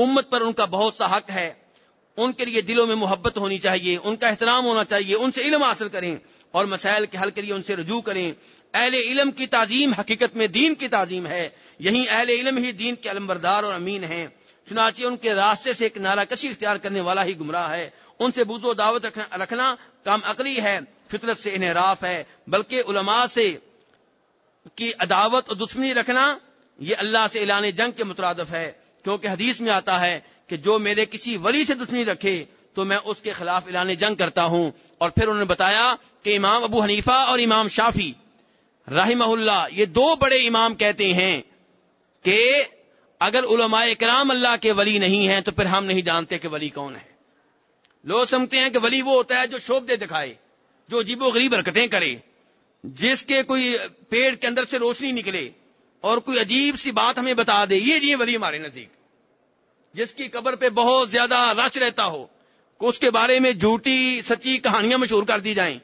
A: امت پر ان کا بہت سا حق ہے۔ ان کے لیے دلوں میں محبت ہونی چاہیے، ان کا احترام ہونا چاہیے، ان سے علم حاصل کریں اور مسائل کے حل کے لیے ان سے رجوع کریں۔ اہل علم کی تعظیم حقیقت میں دین کی تعظیم ہے۔ یہی اہل علم ہی دین کے علمبردار اور امین ہیں۔ چنانچہ ان کے راستے سے ایک نعرہ کشی اختیار کرنے والا ہی گمراہ ہے۔ ان سے بوز و دعوت رکھنا کام عقلی ہے، فطرت سے انحراف ہے۔ بلکہ علماء سے کی عداوت اور دشمنی رکھنا، یہ اللہ سے اعلان جنگ کے مترادف ہے۔ کیونکہ حدیث میں آتا ہے کہ جو میرے کسی ولی سے دشمنی رکھے تو میں اس کے خلاف اعلان جنگ کرتا ہوں۔ اور پھر انہوں نے بتایا کہ امام ابو حنیفہ اور امام شافی رحمہ اللہ، یہ دو بڑے امام کہتے ہیں کہ اگر علماء کرام اللہ کے ولی نہیں ہیں تو پھر ہم نہیں جانتے کہ ولی کون ہے۔ لوگ سمجھتے ہیں کہ ولی وہ ہوتا ہے جو شوب دے دکھائے، جو عجیب و غریب حرکتیں کرے، جس کے کوئی پیڑ کے اندر سے روشنی نکلے۔ اور کوئی عجیب سی بات ہمیں بتا دے۔ یہ جی ولی ہمارے نزدیک۔ جس کی قبر پہ بہت زیادہ رش رہتا ہو اس کے بارے میں جھوٹی سچی کہانیاں مشہور کر دی جائیں۔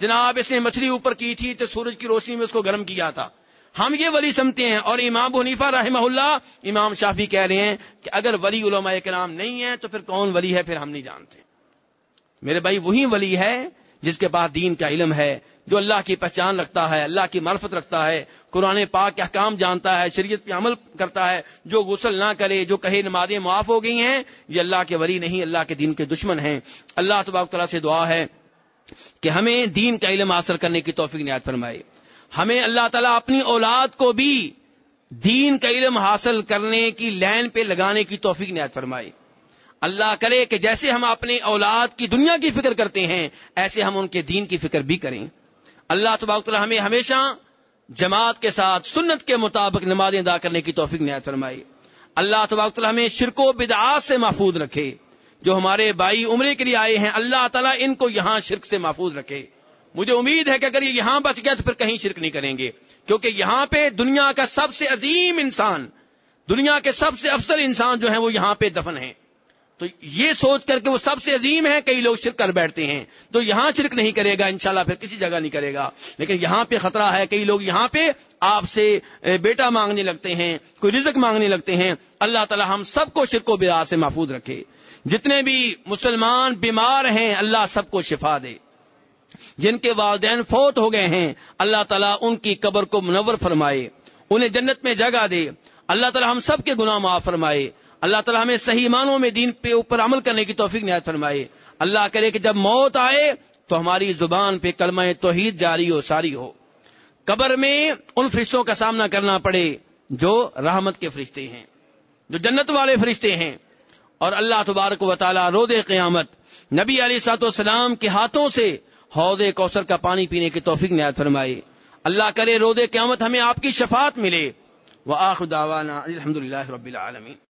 A: جناب، اس نے مچھلی اوپر کی تھی تو سورج کی روشنی میں اس کو گرم کیا تھا۔ ہم یہ ولی سمتے ہیں اور امام حنیفہ رحمہ اللہ، امام شافی کہہ رہے ہیں کہ اگر ولی علماء کرام نہیں ہے تو پھر کون ولی ہے؟ پھر ہم نہیں جانتے۔ میرے بھائی، وہی ولی ہے جس کے بعد دین کا علم ہے، جو اللہ کی پہچان رکھتا ہے، اللہ کی معرفت رکھتا ہے، قرآن پاک کے احکام جانتا ہے، شریعت پہ عمل کرتا ہے، جو غسل نہ کرے، جو کہے نمازیں معاف ہو گئی ہیں، یہ اللہ کے ولی نہیں، اللہ کے دین کے دشمن ہیں۔ اللہ تبارک تعالیٰ سے دعا ہے کہ ہمیں دین کا علم حاصل کرنے کی توفیق نہایت فرمائے۔ ہمیں اللہ تعالیٰ اپنی اولاد کو بھی دین کا علم حاصل کرنے کی لین پہ لگانے کی توفیق نہایت فرمائے۔ اللہ کرے کہ جیسے ہم اپنے اولاد کی دنیا کی فکر کرتے ہیں، ایسے ہم ان کے دین کی فکر بھی کریں۔ اللہ تبارک تعالی ہمیں ہمیشہ جماعت کے ساتھ، سنت کے مطابق نمازیں ادا کرنے کی توفیق نہایت فرمائی اللہ تبارک تعالی ہمیں شرک و بدعات سے محفوظ رکھے۔ جو ہمارے بھائی عمرے کے لیے آئے ہیں، اللہ تعالیٰ ان کو یہاں شرک سے محفوظ رکھے۔ مجھے امید ہے کہ اگر یہ یہاں بچ گیا تو پھر کہیں شرک نہیں کریں گے۔ کیونکہ یہاں پہ دنیا کا سب سے عظیم انسان، دنیا کے سب سے افسر انسان جو ہیں، وہ یہاں پہ دفن ہیں۔ تو یہ سوچ کر کے وہ سب سے عظیم ہے کئی لوگ شرک کر بیٹھتے ہیں۔ تو یہاں شرک نہیں کرے گا، انشاءاللہ پھر کسی جگہ نہیں کرے گا۔ لیکن یہاں پہ خطرہ ہے، کئی لوگ یہاں پہ آپ سے بیٹا مانگنے لگتے ہیں، کوئی رزق مانگنے لگتے ہیں۔ اللہ تعالی ہم سب کو شرک و بدا سے محفوظ رکھے۔ جتنے بھی مسلمان بیمار ہیں، اللہ سب کو شفا دے۔ جن کے والدین فوت ہو گئے ہیں، اللہ تعالیٰ ان کی قبر کو منور فرمائے، انہیں جنت میں جگہ دے۔ اللہ تعالیٰ ہم سب کے گناہ معاف فرمائے۔ اللہ تعالیٰ ہمیں صحیح معنوں میں دین پہ اوپر عمل کرنے کی توفیق نہایت فرمائے۔ اللہ کرے کہ جب موت آئے تو ہماری زبان پہ کلمہ توحید جاری ہو، ساری ہو۔ قبر میں ان فرشتوں کا سامنا کرنا پڑے جو رحمت کے فرشتے ہیں، جو جنت والے فرشتے ہیں۔ اور اللہ تبارک و تعالیٰ رود قیامت نبی علی سات والسلام کے ہاتھوں سے حوض کوثر کا پانی پینے کی توفیق نہایت فرمائے۔ اللہ کرے رود قیامت ہمیں آپ کی شفاعت ملے۔ وہ آخ الحمد رب العالمین۔